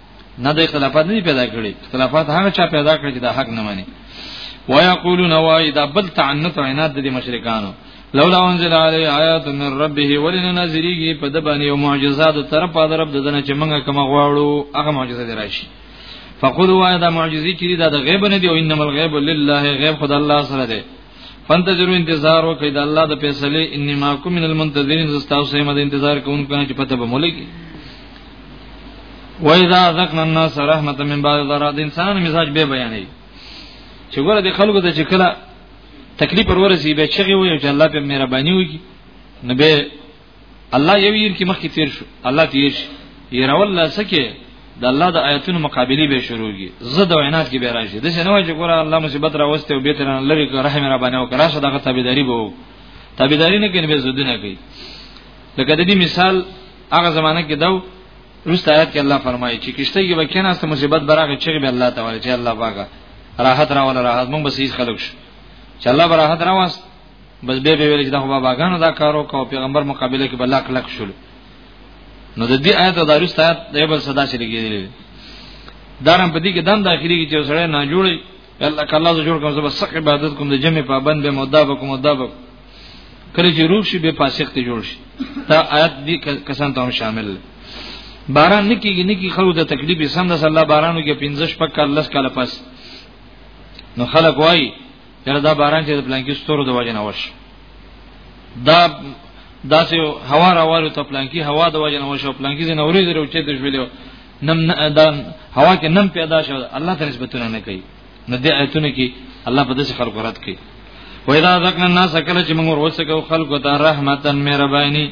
نه د اختلافات نه پیدا کړي اختلافات هغه چا پیدا کړي چې دا حق نه مانی ويقولون وای دا بل تعنت او عناد د مشرکانو لولا انزل علی آیات من ربه ولن نذریږي په د باندې یو معجزات طرف د رب دنه چې موږ کوم غواړو هغه معجزه دی راشي فقل وای دا معجزې چې دا د غیب نه دی او انما الغیب لله غیب خدای الله سره دی فانتظروا انتظار وکړئ د الله د فیصله انما کوم من المنتظرین زستاو سیمه د انتظار کوونکو نه چې پته به مولګي وإذا ذقنا الناس رحمة من بعد ضراء د انسان مزاج به بیانې چې ګوره د خلکو ته چې کله تکلیف ورورسي به چغي وي چې الله په مهرباني وي نو به الله یو ير کې مخکې تیر شو الله تیر شي ير والله سکه د الله د آیاتونو مقابله به شروع کی زده وینات کې به راشي د شنو چې ګوره الله مصیبت راوسته او به تر لری رحم را باندې او کراشه دغه تابعداري به تابعداري نه کوي به زده نه کوي لکه د دې مثال هغه زمانہ کې داو روس آیات کې الله فرمایي چې کشته کې به کېناسته مصیبت براغه چې به الله تعالی چې الله پاکه راحت راول راحت موږ بس هیڅ خلق شو چې الله براحت راواست بس به به ویل چې دا خو باباګانو دا کارو کو پیغمبر مقابله کې بلا کلک شول نو د دې آیت او د روس آیات د بل صدا شي لګیدل دارم په دې کې دم داخلي کې چې سره نه جوړي الله کله ز جوړ کوم زه بس عبادت کوم د جمع پابند به مدابکم مدابکم کله چې روح شي به فاسق ته جوړ شي دا آیات دې کسان ته هم شامل دی باران نکیږي نکی خلکو د تکلیف سم د الله بارانو کې 15 شپږ کال لس کال پس نو خلک وای یره دا باران چې د پلانکی ستورو د وجه نه وش دا داسې هوا راوالو ته پلانکی هوا د وجه نه وش او پلانکی زنه اورې درو چې د ژولیو نم دا هوا کې نم پیدا شو الله ته نسبتونه نه کوي نو دې آیتونه کې الله په دې خلکو رات کوي وإذا ذقنا الناس کله چې موږ ورسکو خلکو ته رحمتا مهرباني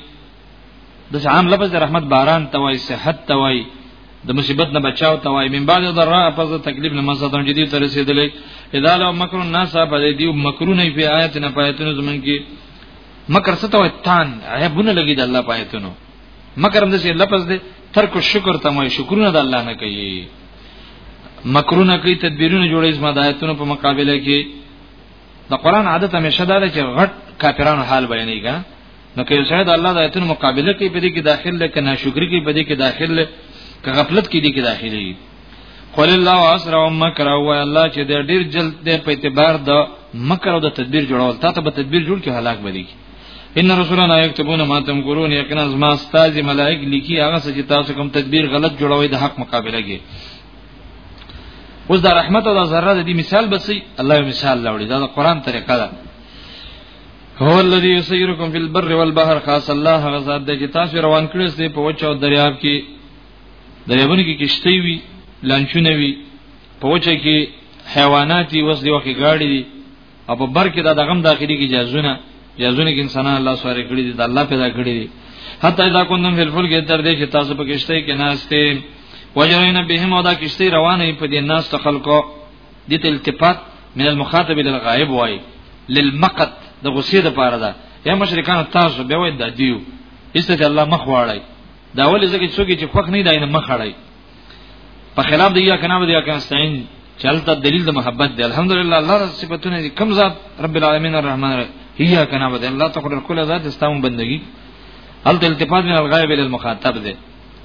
د عام لفظ د رحمت باران توای صحت توای د مصیبت نه بچاو توای من بعد ضراء پس تکلیف نه مصدم جدي تر رسیدلې اذا لو مکر الناس فدې دی مکرونه په آیت نه پایتونه زمون کې مکر څه توای تان عیبونه لګی د الله پایتونو مکر هم د لفظ دی ترک شکر تمای شکرونه د الله نه کوي مکرونه کوي تدبیرونه جوړي زما د آیتونو په مقابله کې د قران عادت همیشه دا ده چې غټ کافرانو حال بیانېږي نو که سره د الله د آیتونو مقابله کوي په دې کې داخل ده که ناشکری کوي په دې کې داخل ده که غفلت کې دي کې داخل دي قول الله اسرع مکر او الله چې د ډیر جلد په اعتبار د مکر او د تدبیر جوړول تا ته به تدبیر جوړ کې هلاک بدی کی ان رسولنا یكتبون ما تمکرون یقینا زما استاد ملائک لیکي هغه چې تاسو کوم تدبیر غلط جوړوي د حق مقابله کې اوس دا رحمت او دا ذره د دې مثال بسې الله مثال لاوړي دا د قران طریقه ده هو الذي يسيركم في البر والبحر خاص الله غزاد د چې تاسو روان کړی سي په وچه او دریاب کې دریابونه کې کشته وي لانچونه وي په وچه کې حیوانات وي وس دی وکي گاډي دي او په بر کې دا دغم داخلي کې جازونه جازونه کې انسانان الله سواره کړی دي د الله پیدا کړی دي حتی اذا کنتم فی الفلک تر دې چې تاسو په کشته کې ناشته وجرین بهم او دا کشته روانه په دې ناس ته خلکو د التفات من المخاطب الى الغائب وای للمقت د غصې د پاره ده یا مشرکان تاسو به وای د دیو ایسته الله مخ واړی دا ولې ځکه چې څوک چې خوښ نه دی نه مخ اړای په خلاف دی یا کنه دی کان استعين چلته دلیل د محبت دی الحمدلله الله صفاتونه دي کم ذات رب العالمین الرحمن هي کنه بده الله تقدر کل ذات استعمال بندگی هل التفات من الغائب الى المخاطب دی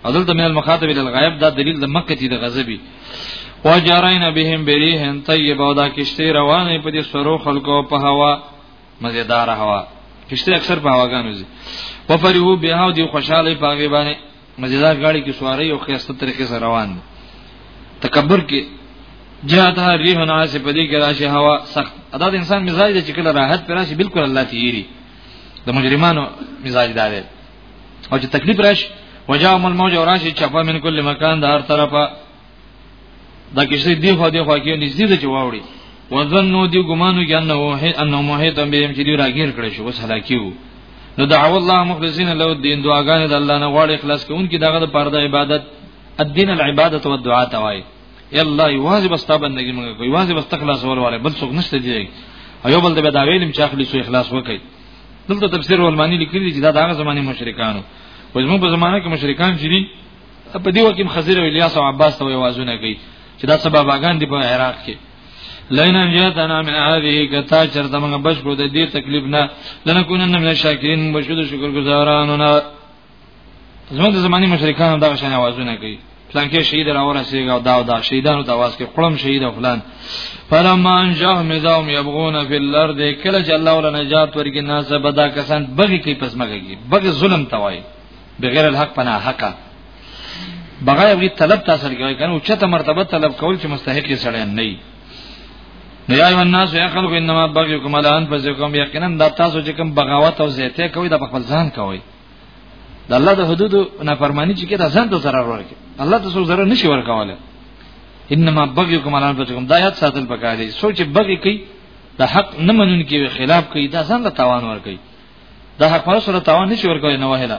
اذل من المخاطب الى الغائب دا دلیل د مکه دی د غضبی وجرین بهم بریهن طیبه او دا کشتی روانه په دې سرو خلکو په هوا مزیدار هوا کشته اکثر په هواګانو زی وفرحو بها او دی خوشاله په غیبانه مزیدار غاړي کې سواری او خیسته طریقې سره روان دي تکبر کې جاته ریح ناس په دې کې راشي هوا سخت ادا د انسان مزاج دی چې کله راحت پر راشي بالکل الله تیری د مجرمانو مزاج دار او چې تکلیف راشي وجاهم الموج راشي چپا من کل مکان د هر طرفه دا کیسه دی خو دی خو کې نږدې ده چې واوړي وظنوا دی ګمانو کې انه وه انه موهیت به چې دی راګیر کړی شو وس هلاکیو نو دعو الله مخلصین له الدين دعاګانې د الله نه غواړي اخلاص کوونکې دغه د پرده عبادت الدين العبادت والدعاء توای یلا یوازې بس تا بندګي موږ کوي یوازې بس تخلاص ولواله بل څوک نشته دی ایو بل د بداویلم چې اخلي سو اخلاص وکړي دلته تفسیر ولمانی لیکلی چې دا دغه زماني مشرکانو وځمو په زمانه کې مشرکان چې په دیو کې خضر او الیاس او عباس ته وازونه کوي چې دا سبب باغان دی په عراق کې لئن انجاتنا من هذه کتا چرته موږ بچ کو د دې تکلیف نه لنکونن من شاکرین بشو د شکر گزارانو نه زموږ د زماني مشرکان دا شان आवाजونه کوي پلان کې شهید را ورسېږي او دا او دا شهیدانو ته आवाज کې قلم شهید او فلان فلما انجاه مزاهم يبغون في الارض کله چې الله ولا نجات ورګي ناس بدا کسان بغي کوي پس مګي بغي ظلم توای بغیر الحق پنا حقا بغیر وی طلب تاسو کوي کنه او چته مرتبه طلب کول چې مستحق یې سړی نه وي نو یا ایو الناس یا خلق انما بغیکم علی انفسکم یقینا دا تاسو چې کوم بغاوت او زیته کوي دا خپل ځان کوي د الله د حدود نه فرمانی چې کدا ځان ته ضرر ورکړي الله ته څو ضرر نشي ورکواله انما بغیکم علی انفسکم دا یاد ساتل پکاري سوچ بغي کوي د حق نه منون کې خلاف کوي دا ځان له تاوان ورکړي د حق پر سره تاوان نشي ورکوي نه وهله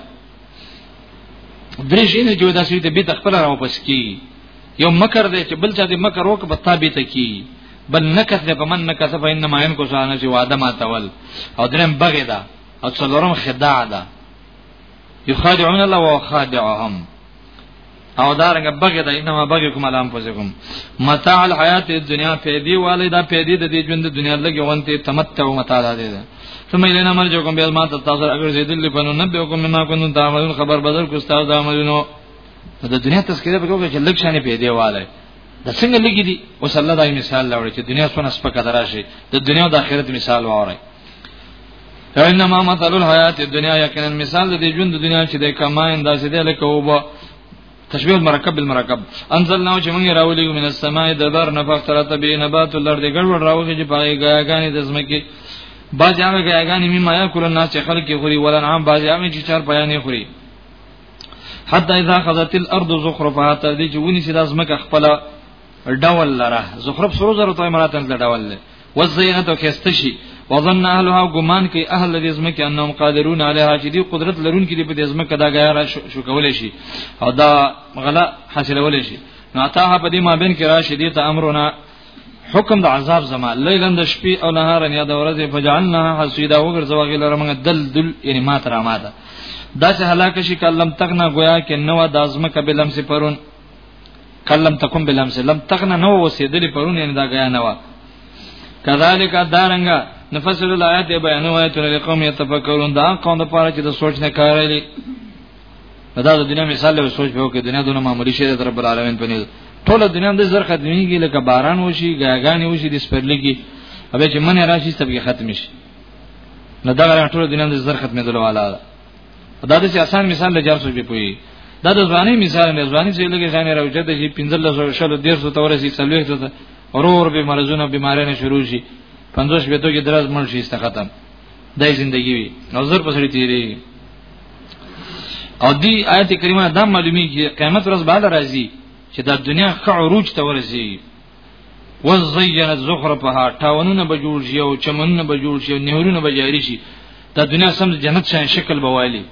درې شي نه جوړ داسې ته به تخپل راو پس کی یو مکر دی چې بل چا دې مکر وک په تابې ته کی بل نکث دې په من نکث په انما ان کو سانه چې وعده ما تول او درم بغی دا او څلورم خداع ده یخادعون الله وخادعهم او دارنګ بغي دا انما بغي کوم الام پوزکم متاع الحیات الدنیا پیدی والي دا پیدی د دې ژوند د دنیا لګي وانته تمتع او متاع ده ده ثم الینا مرجوکم بیل ما تاسو اگر زیدل لپنو نبئکم مما کنتم تعملون خبر بدل کو استاد د عملونو د دنیا تذکرہ به کوګه چې لږ شانه پیدی والي د څنګه لګی دي او صلی الله علیه مثال لوري چې دنیا څونه سپکه دراشي د دنیا او د آخرت مثال واره انما مثل الحیات الدنیا یقینا مثال د ژوند د دنیا چې د کما انداز دی لکه وبا تشبیه المرکب بالمرکب انزلنا چې موږ راولې من السماء د بار نه فقرت به نبات الارض ګډوډ راوږي چې پای ګاګانې د زمکه باز هغه ګاګانې مې مایا کول نه چې خلک خوري ولن عام باز هغه چې چار پیانې خوري حتی اذا خذت الارض زخرفها تر دې چې ونی چې د زمکه خپل ډول لره زخرف سرو زرو ته مراتل د ډول له وزینه تو خسته شي وظن اهلها ګمان کوي اهل دې زمه کې انهم قادرون علیها چې دې قدرت لرون کې دې زمه کدا غیر شو کولې شي او دا غلا حاصلولې شي نو عطاها په دې مابین کې راشي دې ته امرونه حکم د عذاب زما لیلن د شپې او نهار یا د ورځې فجعلنا حسیدا وګرځوا غیر موږ دل دل یعنی مات را ماده دا چې هلاک شي کلم تغنا گویا کې نو د ازمه کبلم سپرون کلم تکم بالامس لم تغنا نو وسیدلی پرون یعنی دا غیا نه وا کذالک دارنګا نفصل الایات بیان و ایت لقوم یتفکرون دا قوم د پاره چې د سوچ نه کارلی دا د دنیا مثال له سوچ په کې دنیا دونه معمولی شی د رب العالمین په نیز ټول دنیا د زر ختمیږي لکه باران وشي غاګانی وشي د سپرلګي اوبه چې منه راشي سبګي ختم شي نو دا غره ټول دنیا د زر ختمېدل والا دا د آسان مثال له جار سوچې پوي دا د ځواني مثال نه ځواني چې لګي ځان راوچه د 15 شل ډیر سو تورسي څلوي ته اورور به مرزونه بیمارانه شروع شي 50 شپته کې درز مړ شي است ختم دای زندگی وي نو زر پسړي تیری او دی آیت کریمه دا معلومی چې قیامت ورځ بعد راځي چې دا دنیا خ عروج ته ورسي وزینت زخرفها تاونونه به جوړ شي او چمنونه به جوړ شي او نهرونه به جاری شي دا دنیا سم د جنت شان شکل به وایلی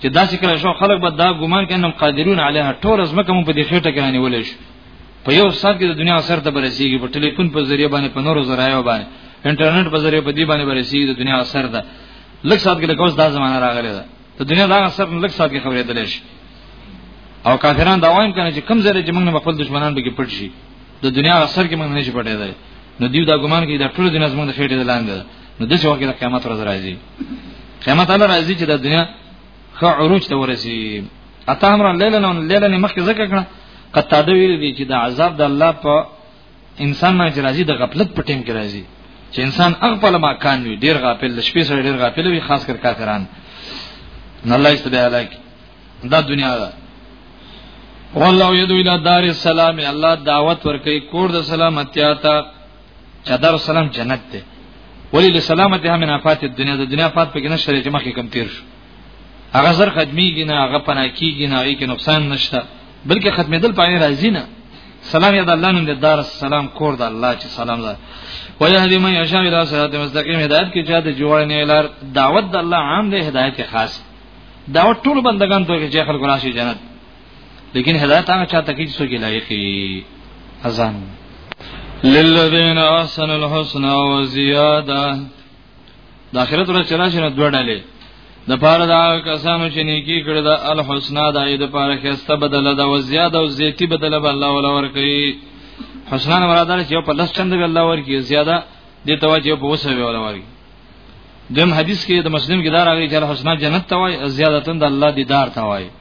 چې دا ذکر شو خلک به دا ګمان کوي انهم قادرون علیها ټول از مکه مو په دې خېټه کې رانیول شي په یو سات کې د دنیا سر ته برسیږي په ټلیفون په ذریعہ باندې په نورو ذرایعو باندې انټرنیټ په ذریعہ په دې باندې برسیږي د دنیا سر ته لږ سات کې د کوس دا زمانہ راغلی ده ته دنیا دا اثر نه لږ سات کې خبرې دلې شي او کافران دا وایم کنه چې کم زره چې موږ نه خپل دشمنان به کې پټ شي د دنیا اثر کې موږ نه شي پټې دی نو دیو دا ګمان کوي دا ټول د نظم د خېټې لاندې نو د څه وخت د قیامت ورځ راځي قیامت الله راځي چې د دنیا خو عروج ته ورسي اته امر لیلن لیلن مخکې ذکر کړه قطاده ویل دي چې د عذاب د الله په انسان نه راځي د غفلت په ټیم کې راځي چې انسان اغفل ما کان وي ډیر غافل د شپې سره ډیر غافل وي خاص کر کافران نه الله استبه علیک دا دنیا ده والله یدو الی دار السلام الله دعوت ورکي کور د سلامتیا ته چا دار السلام جنت ده ولی لسلامتها من افات الدنیا د دنیا فات په کې نشته چې مخکې کم تیر شو هغه زر ختميږي نه هغه پناه کیږي نه هغه کې نقصان نشته بلکې ختمېدل پای راځي نه سلام یا د الله نوم د دار سلام کور د الله چې سلام ده ويهدي من يشاء الى صراط مستقيم هدایت کې چا د جوړ نه لار دعوت د الله عام دی هدایت خاص دعوت ټول بندگان ته کې خلق راشي جنت لیکن هدایت هغه چا ته کې څوک لایق اذان للذین احسن الحسنى وزیاده د آخرت ورځ راشي نه دوه ډلې د پاره دا کسانو چې نیکی کړی دا الحسنا د اې د پاره خسته بدله دا او زیاده او زیتی بدله به الله ولا ورکړي حسنا مراد ده چې په لس چند به الله ورکړي زیاده د توجه په وسه به ولا ورکړي دیم حدیث کې د مسلم کې دا راغلی چې الحسنا جنت توای زیادتن د الله دیدار توای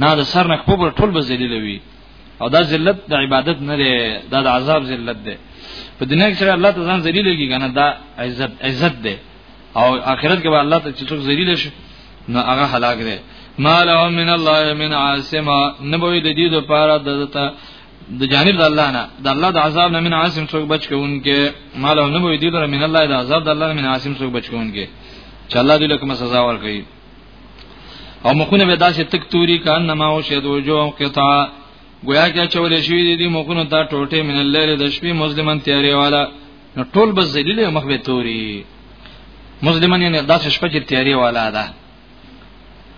نه د سر نه خپل ټول به ذلیل وي او دا ذلت د عبادت نه دی دا د عذاب ذلت دی په دنیا کې چې الله ته ځان ذلیل کیږي کنه دا عزت عزت دی او آخرت کې به الله ته چې څوک ذلیل شي نو هغه هلاک دی ما له من الله من عاصم نبوي د دې لپاره دته د جانب د الله نه د الله د عذاب نه من عاصم څوک بچ کوونکې ما له نبوي د دې لپاره من الله د عذاب د الله نه من عاصم څوک بچ کوونکې چې الله دې له کومه سزا ورکړي او مخونه به داسې تک توري کان نما او شهد وجو او قطع گویا کې چولې شوې دي دي مخونه دا ټوټه من الليل د شپې مسلمان تیارې والا نو ټول به ذلیل مخ به توري مسلمان یې داسې شپه کې تیارې والا ده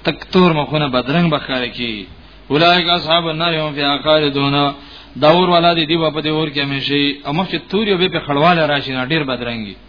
تک تور مخونه بدرنګ بخاره کی اولایک اصحاب النار هم فی خالدون داور والا دی دی په دې اور کې همیشه او مخ چې توري به په خړواله راشي ډیر بدرنګي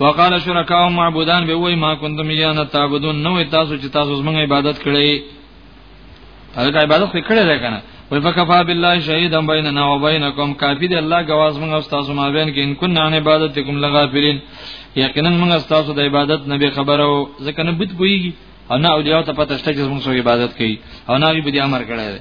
وقال شرکاو معبودان به وای ما کنتم یان تعبدون نو تاسو چې تاسو زمونږ عبادت کړی هغه عبادت خو کړی دی کنه وای فکفا بالله شهیدا بیننا و بینکم کافی دی الله گواز موږ او تاسو ما بین کې ان کنا عن عبادتکم لغافلین یقینا موږ تاسو د عبادت نبی خبرو ځکه نه بت کویږي او نه اولیاء ته پته شته چې موږ سو عبادت کوي او نه به دې امر کړی دی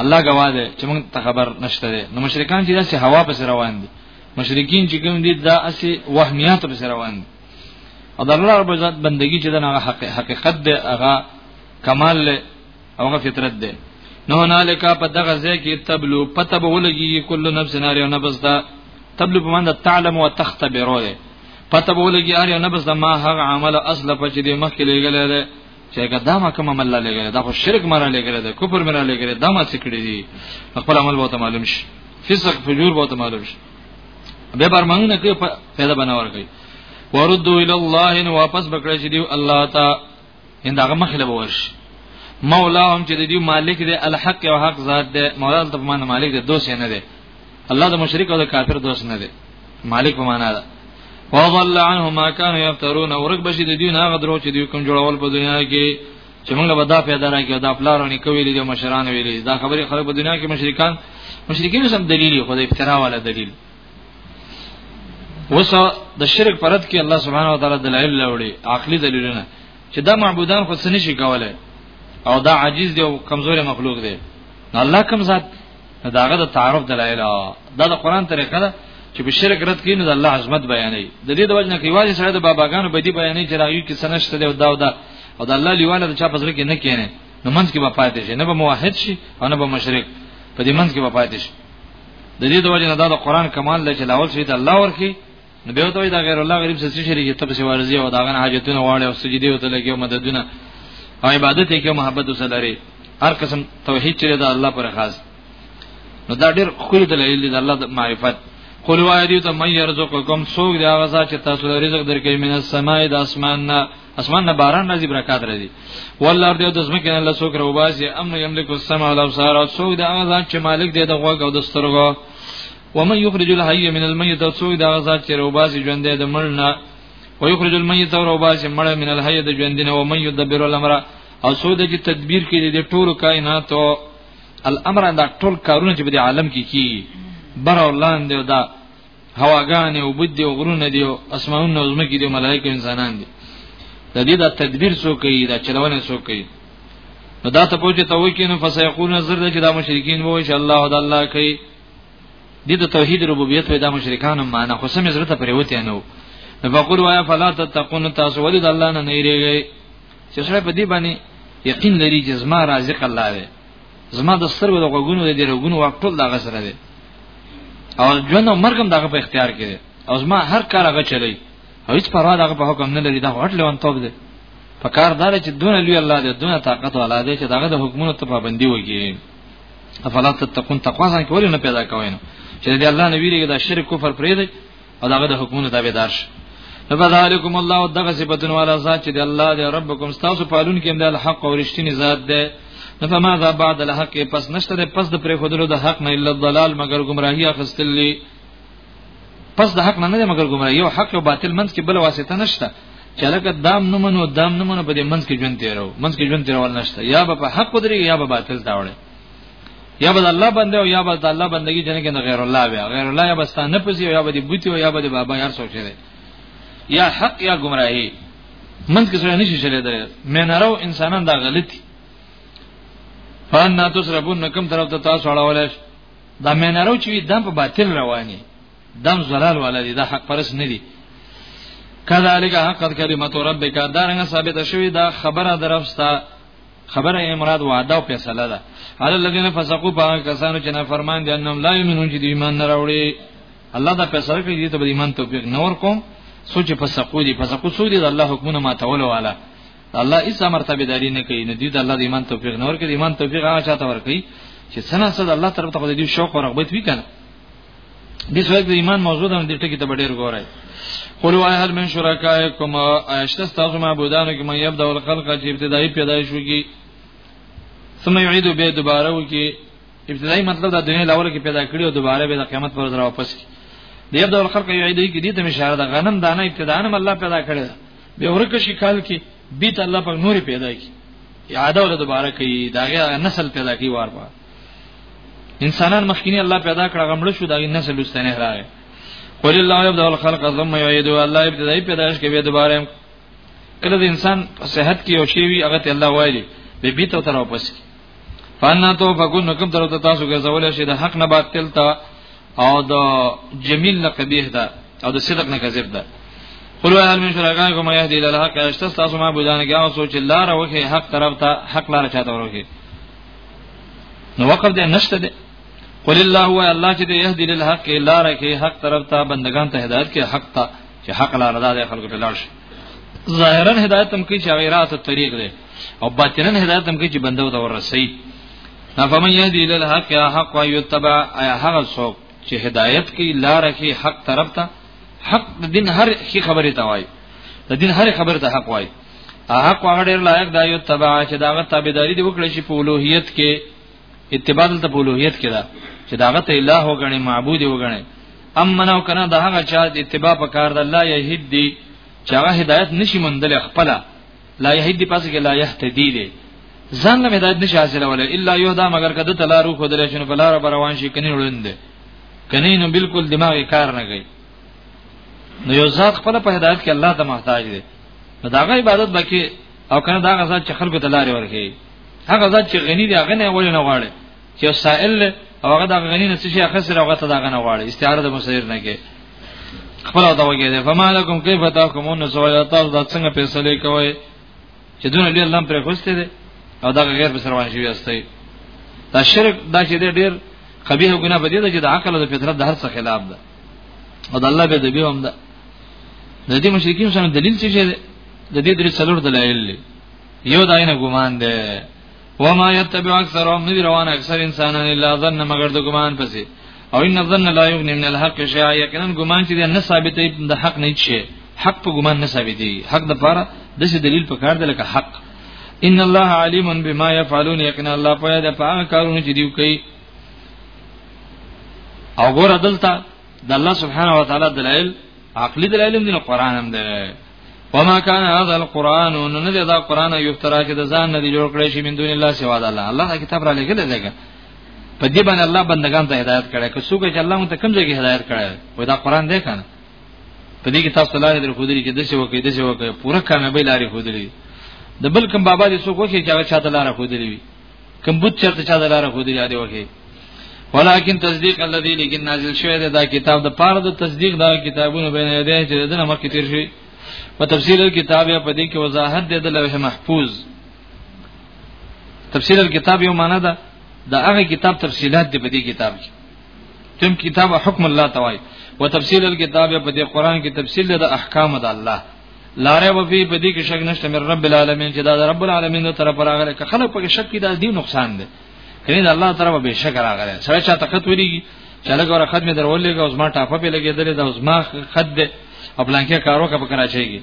الله گواه دی چې موږ ته خبر نشته دی نو مشرکان چې داسې هوا پس روان دي مشرکین چې کوم دي دا اسی وهمیات په سره روان دي او د الله رب عزت بندگی چې دغه حقیقت دی هغه کمال له هغه فطرت دی نو نالک په دغه ځای کې تبلو پته به ولګي کل نفس نار او نفس دا تبلو په معنی تعلم او تختبرو دی پته به ولګي ار یو نفس ما هغه عمل اصل په چې دی مخکې لګل دی چې دا ما کوم عمل لګره دا خو شرک مرا لګره دا کفر مرا لګره دا ما څه کړی دي خپل عمل وته معلوم شي فسق فجور وته معلوم شي به بار مونږ نه کې پیدا بنور کوي وردو الى الله ان واپس بکړی چې دی الله تا ان دغه مخله ورش مولا هم چې دی مالک دی الحق او حق ذات دی مولا ته په معنی مالک دی دوسه نه دی الله د مشرک او د کافر دوست نه دی مالک په معنا ده وضل عنهم ما كانوا يفترون ورک بشي د دین هغه درو چې دوی کوم جوړول په دنیا کې چې موږ به دا پیدا نه کړو دا پلارونه کوي دي مشران ویلي دا خبره خلک په دنیا کې مشرکان مشرکین سم دلیل خو د افترا والا دلیل وسه د شرک پرد کې الله سبحانه و تعالی دلایل لوري عقلي دلیلونه چې دا معبودان خو څه نشي کولای او دا عاجز دی او کمزوري مخلوق دی الله کوم ذات داغه د تعارف دلایل دا د قران طریقه ده چې په شرک رد کینو د الله عظمت بیانې د دې د وجه نه کیواز سره د باباګانو بدی بیانې چې راغی کې سنشته دی او دا او دا او د الله لیواله چا پزره کې نه کینې نو منځ کې وفات شي نه به موحد شي او نه به مشرک په دې منځ کې وفات شي د دې د وجه نه دا د قران کمال لکه لاول شي د الله ورکی نو به ته دا غیر الله غریب څه شي چې تاسو ورزي او داغه حاجتونه واړي او سجدي او تلګي او مددونه او عبادت کې محبت وسه لري هر قسم توحید چې دا الله پر خاص نو دا ډېر خوري دلایل دي د الله د معرفت قل وایدی ته مې يرزقکم سوق دی هغه ذات چې تاسو له رزق درکې من السماء د اسمان نه اسمان نه باران راځي برکات راځي والله ارده د زمکه نه لسوک روباسي امن یملک السماء والابصار سوق دی هغه ذات چې مالک دی د غوږ او د سترګو ومن یخرج الحی من المیت او څوک دا غزاد چې روباسي ژوندې د مړ نه ويخرج الميت او روباسي مړ من الحی د ژوندې نه ومن یدبر الامر او څوک چې تدبیر کوي د ټولو کائناتو الامر دا ټول کارونه چې په عالم کې کی بر او لاندې او دا هواګانې او بده او غرونه دی او اسمانونه او زمکې دی ملائکه انسانان دي د دې دا تدبیر څوک کوي دا چلونه څوک کوي نو دا ته پوهه ته وکینو فسيقون زرد چې دا مشرکین وو ان شاء الله دا الله کوي دي د توحید ربوبیت وې د مشرکانو معنا خو سمې زړه ته پریوتې نه وو فقل وایا فلا تتقون تاسو ولې د الله نه نه ریږئ چې سره په دې باندې یقین لري چې زما رازق الله دی زما د سترګو د غوګونو د درګونو وخت ټول دغه سره دی او ژوند او مرګ هم دغه په اختیار کې دی او زما هر کار هغه چلی هیڅ پروا دغه په حکم نه لري دا هټ لون توب دی په کار دار چې دون لوی الله دی دون طاقت والا دی چې دغه د حکمونو ته پابندي وکړي افلا تتقون تقوا ځکه ولې نه پیدا کوي نو چې دې الله نبی لري دا شرک کفر پرې دی او داغه د حکمونو تابعدار شي فذالکم الله دغه صفاتون والا ذات چې الله دې ربکم تاسو پالون کې د الحق او رښتینی ذات دی فما ذا بعد الحق پس نشته پس د پرې خودلو د حق نه الا الضلال مگر گمراهی اخستلی پس د حق نه نه مګر ګمراه یو حق او باطل منځ کې بل واسطه نشته چې لکه دام نه منو دام نه منو په دې منځ کې ژوند تیرو منځ کې ژوند تیرول نشته یا به په حق درې یا به باطل داوړي یا به الله بنده او یا به الله بندگی جن کې غیر الله بیا غیر الله یا بستانه پسی او یا به بوتی او یا به بابا یار څوک شه یا حق یا گمراهی منځ کې سره نشي شلې درې مې نارو انسانان دا غلطي فان نا تسربون کوم طرف ته تاسو اړولای شئ دا مینارو چې وي دم په باطل رواني دم زلال والا دي دا حق پرس نه دي کذالک حقت کلمت ربک دا رنګ ثابت شوی دا خبره درفستا خبره امراد وعده او فیصله ده علی الذین فسقوا با کسانو چې نه فرمان دي انهم لا یمنون چې ایمان نه راوړي الله دا فیصله کوي چې ته ایمان توفیق نور کوم سوچ فسقوا دي فسقوا سودي د الله حکمونه ما تولو والا الله ایسا مرتبه داری نه کوي نه دی د الله د ایمان توفیق نه ورکړي ایمان توفیق هغه چاته ورکړي چې سنا صد الله طرف ته د دې شوق او رغبت وی کنه د سوال د ایمان موضوع د دې ټکی ته ډېر ګورای قل وای هل من شرکائکم اشته تاسو معبودانو کې مې یبدا الخلق چې ابتدایي پیدایش وکي ثم يعيد به دوباره وکي ابتدایي مطلب د دنیا لاول کې پیدا کړی او دوباره به د قیامت پر ورځ واپس کی د یبدا الخلق یعيد کې دې ته اشاره ده غنم دانه ابتدانه الله پیدا کړی به ورکه شي کال کې بیت الله پاک نور پیدا کی اعاده ول دوباره کوي داغه نسل پیدا کی وار وار انسانان مخکینی الله پیدا کړه غمړ شو داغه نسل واستنه راغی قل الله يبدا الخلق ثم يعيد الله ابتدای پیدائش کوي دوباره کله د انسان صحت کې او شی وی هغه ته الله وایي به بیت او تر واپس فانا تو فكن کوم تر تاسو ګرځول شي د حق نه باطل ته او د جمیل نه قبیح ده او د صدق نه کذب ده قلوا هل من شرکاکم یهدی الی الحق اشتس تاسو ما بوجانه کې او سوچ لار وکي حق طرف ته حق لار چاته وروکي نو وقف دې نشته دې قل الله هو الله چې دې يهدي للحق لار کې حق طرف ته بندگان ته هدایت کې حق ته چې حق لار ده خلکو ته لار شي ظاهرا هدایت تم کې چې غیرات طریق ده او باطنا هدایت تم کې چې بندو ته ورسي نفمن یهدی للحق یا حق و یتبع یا هغه څوک چې هدایت کوي لار کې حق طرف ته حق د دین هر کی خبره ته وای د دین هر خبره ته حق وای حق هغه ډیر لایق دا یو تبع چې داغه تابعداري دی وکړي چې په اولوہیت کې اتباع د په اولوہیت کې دا چې داغه ته الله وګڼي معبود وګڼي امن او کنه دا هغه چا د اتباع په کار د الله یهدی چې هغه هدایت نشي مندل خپل لا يهدي پس کې لا يهتدي دي ځان له هدایت نشي حاصلوله الا يهدا مگر کده تلارو خو درې شنو بلار روان شي کني وړند کني نو بالکل دماغ کار نه کوي نو یو ذات خپل په هدایت کې الله ته محتاج دی نو داغه عبادت بکې او کنه داغه ذات چې خلکو ته لارې ورکړي هغه ذات چې غني دی هغه نه ولې نه غواړي چې سائل او هغه د غنی نه څه شي اخسر هغه ته دا غنه غواړي استعاره د مسیر نه کې خپل او دا وګی ده فمالکم کیف تحکمون سوال تاسو دا څنګه فیصله کوي چې دون له لم پر خوسته دي او دا غیر به سروان شي واستي دا شرک دا چې ډیر قبیح ګناه بدی ده چې د عقل او د فطرت د هر څه خلاف ده او د الله به دی هم ده د دې مشرکین سره دلیل څه دی د دې درې څلور دلایل یو داینه ګمان ده وما يتبع اكثرهم ندي روان اکثر انسانان الا ظن مگر د ګمان پسې او ان ظن لا يغني من الحق شيئا یقینا ګمان چې نه ثابتې د حق نه شي حق په ګمان نه ثابتې حق د پاره د څه دلیل په کار دی لکه حق ان الله عليم بما يفعلون یقینا الله په دې په هغه کارونه چې دی کوي او ګور دلته د الله سبحانه و تعالی دلایل عقلي دلایل هم دي قرآن هم دی وما كان هذا القران نن دې دا قران یو ترا چې د ځان نه دی جوړ کړی شي من دون الله سوا د الله الله دا کتاب را لګل دی په دې باندې الله بندگان ته هدایت کړي که څوک چې الله مونږ ته کوم ځای کې هدایت کړي وای دا قران دی کنه په دې کې تاسو ته لارې در خودري چې دسه وکړي دسه وکړي پوره کامیابی لارې خودري د بل کوم بابا دې څوک وکړي چې هغه چاته لارې خودري وي کوم بوت چرته چا دلاره خو دی یاد وکي ولکن تصدیق الذی لیکن نازل شوی دی دا کتاب د پاره د تصدیق دا کتابونه بین یده چې د نمک کې تیر شي په تفسیر الكتاب یا په دې کې وضاحت دی د لوح محفوظ تفسیر الكتاب یو معنا ده دا هغه کتاب تفصيلات دی په دې کتاب کې تم کتاب حکم الله توای و تفصيل الكتاب په دې قران کې تفصيل د احکام د الله لاره و فی په دې کې شک نشته مې رب العالمین چې دا رب العالمین تر پر راغله که خلک په شک کې دا دی نقصان دی کله دا الله تعالی به شک راغله سره چا تخت ویلي چې لګ ور خدمت مې درولې او زما ټاپه به لګېدلې دا زما خد دی او بلانکې کارو کا په کراچۍ کې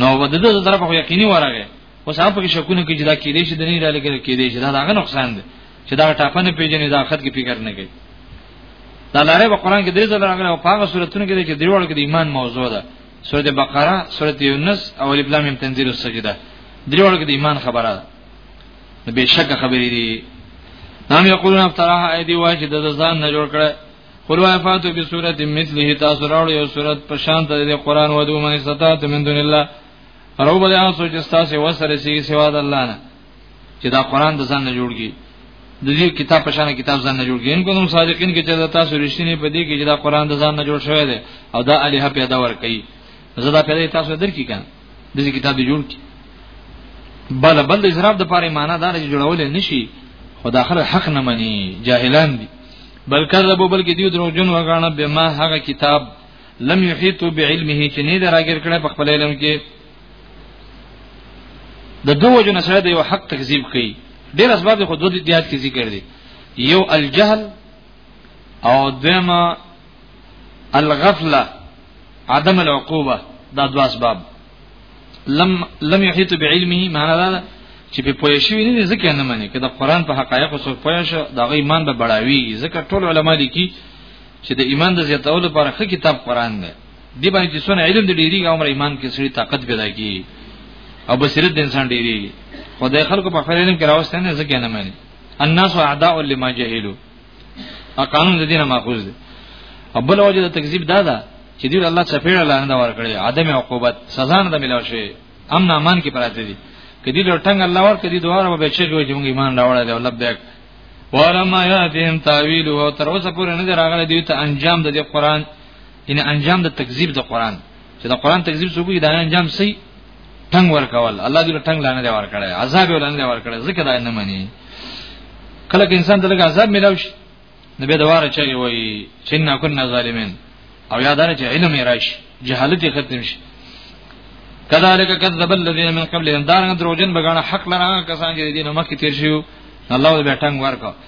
نو ودته تر په یقیني ورغه اوس هغه په شکونه کې چې دا کېدې شي د نه را لګل کېدې شي دا هغه نقصان دی چې دا ټاپه نه پیژنې دا خد کې فکر نه کوي دا لاره په قران کې درې ځله راغلي او په هغه سوراتونو کې چې دریوړو کې د ایمان موضوع ده سورته بقره سورته یونس او الف لام میم تنزیل السجده دریوړو کې د ایمان خبره ده نو به شک خبرې دي نام یقولون افتراها ایدی وای چې د ځان نه جوړ کړه قل وای فاتو به سورته مثله تاسو راوړ یو سورته په شان ته د قران ودو من استطاعت من دون الله روب دې تاسو چې تاسو وسره سي سوا د الله نه چې دا قران د ځان نه جوړ کی د دې کتاب په شان کتاب ځان نه جوړ کین کوم صادقین کې چې تاسو رښتینی په دې کې چې دا قران د ځان نه جوړ شوی دی او دا الیه پیدا ور کوي زدا پیدا تاسو درکې کړه د دې کتاب جوړ کی بل بل د اسراف د پاره معنا دا چې جوړول نه شي خدا خره حق نه مني جاهلان دي بل کذبو بلکې دیو درو جن وغاڼه به ما هغه کتاب لم یحیتو بعلمه چې نه دراګر کړه په خپل علم کې د دوه جن سره د یو حق تکذیب کوي ډیر اسباب خو دوه دیات کې ذکر دي یو الجهل او دما الغفله عدم العقوبه دا دوه اسباب لم لم يحيط بعلمه معنا دا چې په پوهې شوی نه ځکه نه مانی کله قران په حقایقو سره پوهه شو دا غي ایمان به بڑاوي ځکه ټول علما لیکي چې د ایمان د زیاتولو لپاره ښه کتاب قران دی دی باندې چې سونه علم دې ډیری عمر ایمان کې سړي طاقت پیدا کی او بصیرت د انسان ډیری خدای خلکو په خپل علم کې راوستنه نه ځکه نه مانی الناس اعداء لما جهلوا ا قانون د دینه ماخوذ دی ابل وجه د تکذیب دا ده چې دی الله چپیړه لاندې ورکړي عدم عقوبت سزا نه ملو شي امن امان کې پراته دي کدی لټنګ الله ور کدی دواره به چې جوړ جوړ ایمان راوړل او لبیک ولما یاتهم تاویل او تر اوسه پورې نه راغلی دی ته انجام د قرآن ان انجام د تکذیب د قران چې د قران تکذیب څوک دا انجام سي ټنګ ورکول الله دې ټنګ لانه دی ورکړی عذاب ولانه دی ورکړی ځکه دا نه مانی کله کې انسان دغه عذاب ملاو شي نو به دواره چي وای چې نه کنا ظالمین او یادانه چې علم یې راشي جهالت یې ختم شي کذالک کذب الذين من قبلهم دارنګ دروژن بغاڼه حق لرا کسان چې دینه مخکې تیر شي الله دې ټنګ ورکړي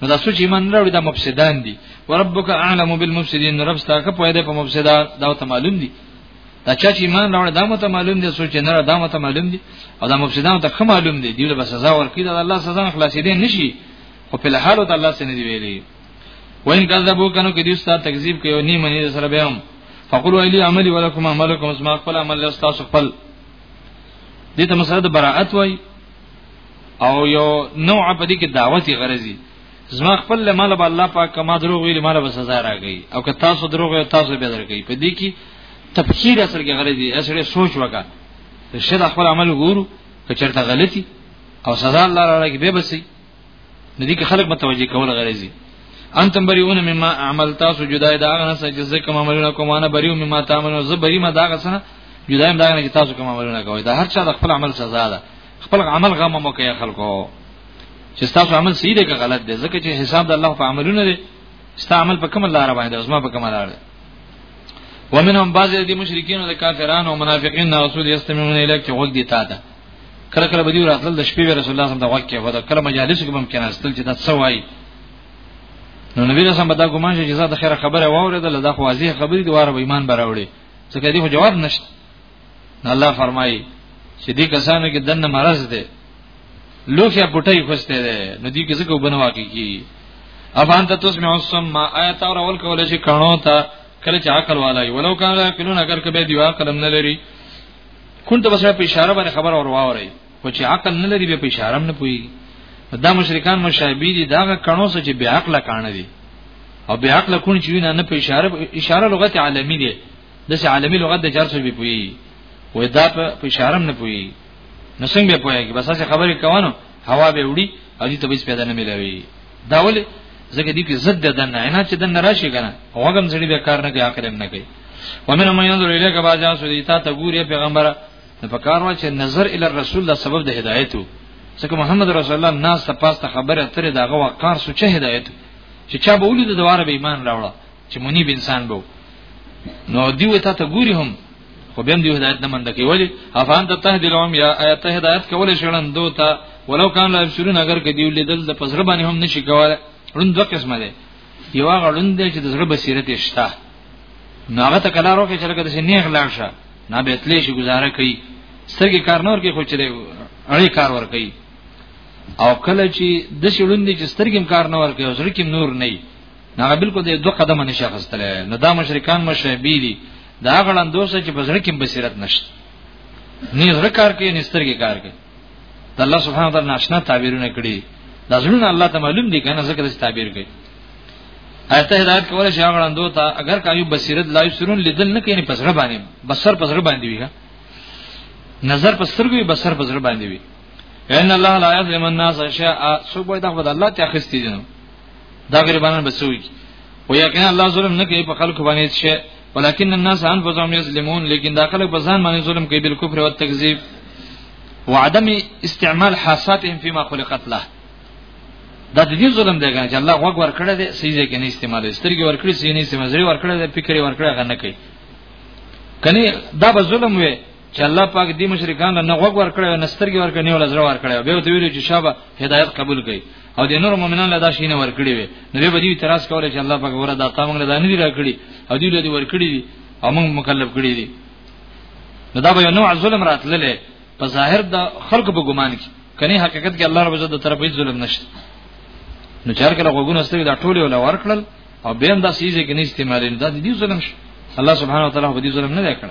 نو دا سوچ ایمان راوړي دا مفسدان دي وربک اعلم بالمفسدين رب ستا که پوهه ده په مفسدا دا ته معلوم دي دا چا چې ایمان راوړي دا مت معلوم دي سوچ نه دا مت معلوم دي او دا مفسدان ته خه معلوم دي دیو به سزا ورکړي دا الله سزا خلاصې دي نشي خو په لحاله د الله سره دی ویلي وین کذبو کنو کې دې ستا تکذیب کوي نه مني سره به هم فقولوا الی عملی ولکم عملکم اسما خپل عمل استاسو خپل دې ته مسله د براءت وای او یو نوع په دې کې دعوت غرضی زما خپل له مال به الله پاک کما دروغ ویل مال به سزا راغی او که تاسو دروغ ویل تاسو به درکې په دې کې تفکیر اصل کې غرضی اصل سوچ وکړه شته خپل عمل ګورو که چرته غلطي او سزا الله راکې به بسي د دې کې خلک متوجي کول غريزي انتم بریون مما عمل تاسو جدای دا غنه چې زه کوم عملونه کوم انا بریو مما تعملون زه بری ما دا غسنه جدای دا غنه چې تاسو کوم عملونه کوي دا هر چا د خپل عمل سزا ده خپل عمل غم مو کوي خلکو چې تاسو عمل صحیح دی که غلط دی ځکه چې حساب د الله په عملونه دی ستا عمل په کومه لار باندې اوس ما په کومه لار دی ومنهم بعض دي مشرکین او کافرانو او منافقین او رسول یستمعون الیک چې غوږ دي تا ده کله کله بدی راتل د شپې رسول الله صلی الله علیه وسلم د واقع ودا کله مجالس کې هم کېناستل چې دا څه وایي نو نبی رسول الله دا ګمان شي جزاء د خیره خبره واوریدل دا خو واضح خبرې دواره به ایمان براوړي څنګه دې خو جواب نشته الله فرمایي چې دې کسانو کې دنه مرز ده لوخیا پټي خوسته ده نو دې کې څه کو بنوا کیږي افان ته تاسو مې اوسم ما آیت اور اول کول شي کڼو ته کله چې عقل والای ولو کان لا کلون اگر کبه دی عقل نه لري کونته بس په اشاره باندې خبر اور واوري خو چې عقل نه لري به په اشاره نه پوي دا مشرکان مشابه دي دا کڼو څه چې بیا عقل کانه دي او بیا عقل کون چې نه نه په اشاره اشاره لغت عالمی دي دسه عالمی لغت د جرس به پوي وې دا په اشاره نه پوي نو څنګه پوي بس څه خبرې کوونو هوا به وړي او دې ته پیدا نه ملوي دا ولې ځکه دې کې ضد ده نه نه چې دنه راشي کنه هغه سړي به کار نه کوي اخر هم نه کوي ومن من ينظر اليك باجا سودیتا ته ګوري پیغمبر ته پکار و چې نظر ال رسول دا سبب د هدایت وو ځکه محمد رسول الله ناس ته پاسته خبره ترې داغه وقار سوچ هدایت چې چا به ولید دواره به ایمان راوړل چې منیب انسان بو نو دی وتا ته ګوري هم خو بهم دی هدایت نه منډه کوي ولی افان ته تهدی لوم یا ایت هدایت کول شړن دوتا ولو کان لا شرون اگر کدی ولیدل د پزره باندې هم نشي کوله روند دوه قسمه ده یو هغه روند چې د زړه بصیرت شته نو هغه ته کلا روکه چې لکه د نیغ لاړ شه نه به تلې شي گزاره کوي سترګې کار نور کې خو چې اړې کار ور کوي او کله چې د شړوندې چې سترګې کار نور کوي زړه کې نور نه نه بالکل د دوه قدمه نشه خستله نه دا مشرکان مشابه دي دا غلان دوسه چې بزړه کې بصیرت نشته نه زړه کار کوي نه سترګې کار کوي د الله سبحانه وتعالى ناشنا تعبیرونه کړی دا زړه الله ته معلوم دي کنه ځکه چې تعبیر کوي ایت هدایت کول شي غلان دوه ته اگر کوي بصیرت لای سرون لیدل نه کوي پسړه باندې بصر پسړه باندې ویه نظر په سترګو بصر په زړه باندې وي ان الله لا یظلم الناس شیئا سو به دا خدای الله ته اخستي دي دا غریبانو بسوي او یقینا الله ظلم نه کوي په خلکو باندې شي ولكن الناس انفسهم يظلمون لیکن دا خلک په ځان باندې ظلم کوي بل کفر او تکذیب وعدم استعمال حاساتهم فيما خلقت له دا د دې ظلم دی چې الله غوږ ورکړی دی سیزه کې نه استعمال سترګې ورکړي سینې سمزري ورکړي فکر ورکړي غنه کوي کني دا به ظلم وي چې الله پاک دې مشرکان له نه غوږ ورکړي او نسترګي ورکړي نه ولزر ورکړي به ته ویل چې شابه هدایت قبول کړي او د نور مؤمنان له داشي نه ورکړي وي نو به دې تراس کوله چې الله پاک ورته داتا موږ له دانه دي راکړي او دې له دې ورکړي دي او موږ مکلف کړي دي نو دا به یو نوع ظلم راتللې په ظاهر د خلکو په ګمان کې کني حقیقت کې الله رب عزت د طرفه ظلم نشته نو چار کله غوګونه ستوي دا ټول ول ورکړل او به هم دا سیزه کې نه استعمالین دا دې ظلم شي الله سبحانه وتعالى په دې ظلم نه کړ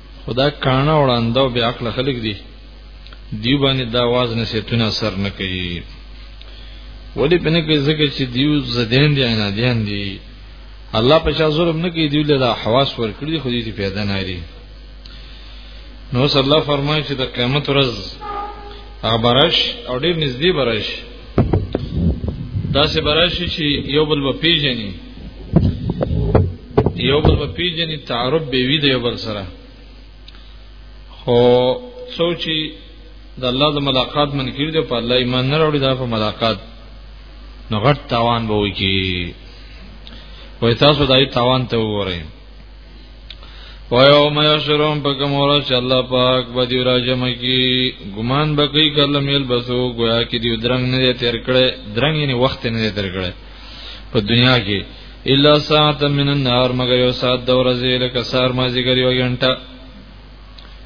خدا کانا وړاندې او بیا عقل خلق دي دیو باندې دا आवाज نصیحتونه اثر نه کوي ولی پنه کې ځکه چې دیو زدین دی نه دیان دی الله په شا ظلم نه کوي دیو له حواس ور کړی خو دې پیدا نه لري نو صلی الله فرمایي چې د قیامت ورځ برش او ډیر نږدې برش دا سه برش چې یو بل په پیژني یو بل په پیجنې تعارف به وی دی یو بل سره خو سوچي د الله د ملاقات من کړی دی په الله ایمان نه راوړي دا په ملاقات نو غټ تاوان به وي کی وای تاسو دای تاوان ته وره و یوم یشرون په کوم ورځ چې الله پاک به دی راجم کی ګمان به کوي کله مل بسو گویا کې دی درنګ نه تیر کړي درنګ یې وخت نه تیر کړي په دنیا کې الا ساعت من النهار مگر یو ساعت د ورځې لکه سار مازیګر یو غنټه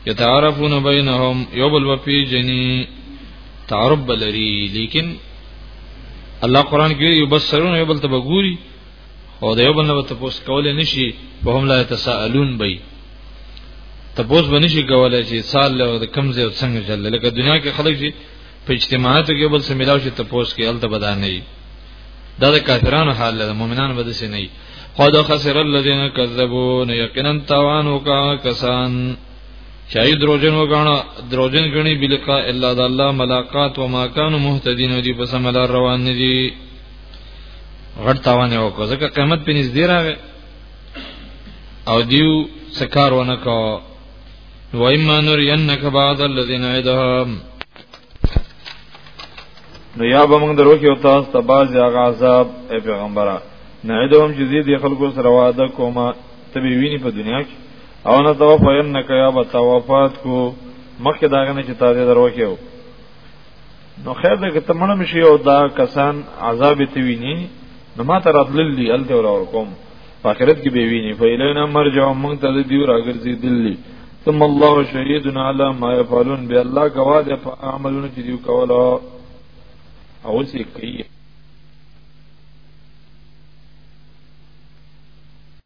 یتعارفون بینهم یو بل وپی جنی تعارف بلری لیکن الله قران کې یو بسرون یو بل ته بګوري او د یو بل نه تاسو کولای نشي په هم لا تساءلون بی تاسو باندې شي کولای چې سال له کمزې او څنګه چل لکه دنیا کې خلک شي په اجتماعاتو کې بل څه ملاو شي ته پوس کې الته بدا نه وي دا د کافرانو حال ده مؤمنان به دسه نه وي قد خسر الذين كذبوا يقينا توان وکا کسان چای دروژن وګاڼه دروژن غني بلقاء الا د الله ملاقات و ما كانوا مهتدين دي پس مل روان دي غټ تاوان وکړه ځکه قیامت په نږدې راغی او دیو سکار ونه کو وایما نور ینک بعد الذین عیدهم نو یا به موږ درو کې او تاسو ته باز یا عذاب ای پیغمبره نعیدهم چې دې خلکو سره وعده کومه ته به ویني په دنیا کې او نه توفا انک یا به توفات کو مخکې داغه نه چې تا دې درو کې نو خیر دې ته مړ مشي او دا کسان عذاب ته ویني نو ما ته راتلل دي الته ور کوم په آخرت کې به ویني فیلنا مرجع مونږ ته د دیو راګرځي دلی ثم الله شهید علی ما یفعلون بیا الله گواه دی په عملونو چې دیو کولا او څه کوي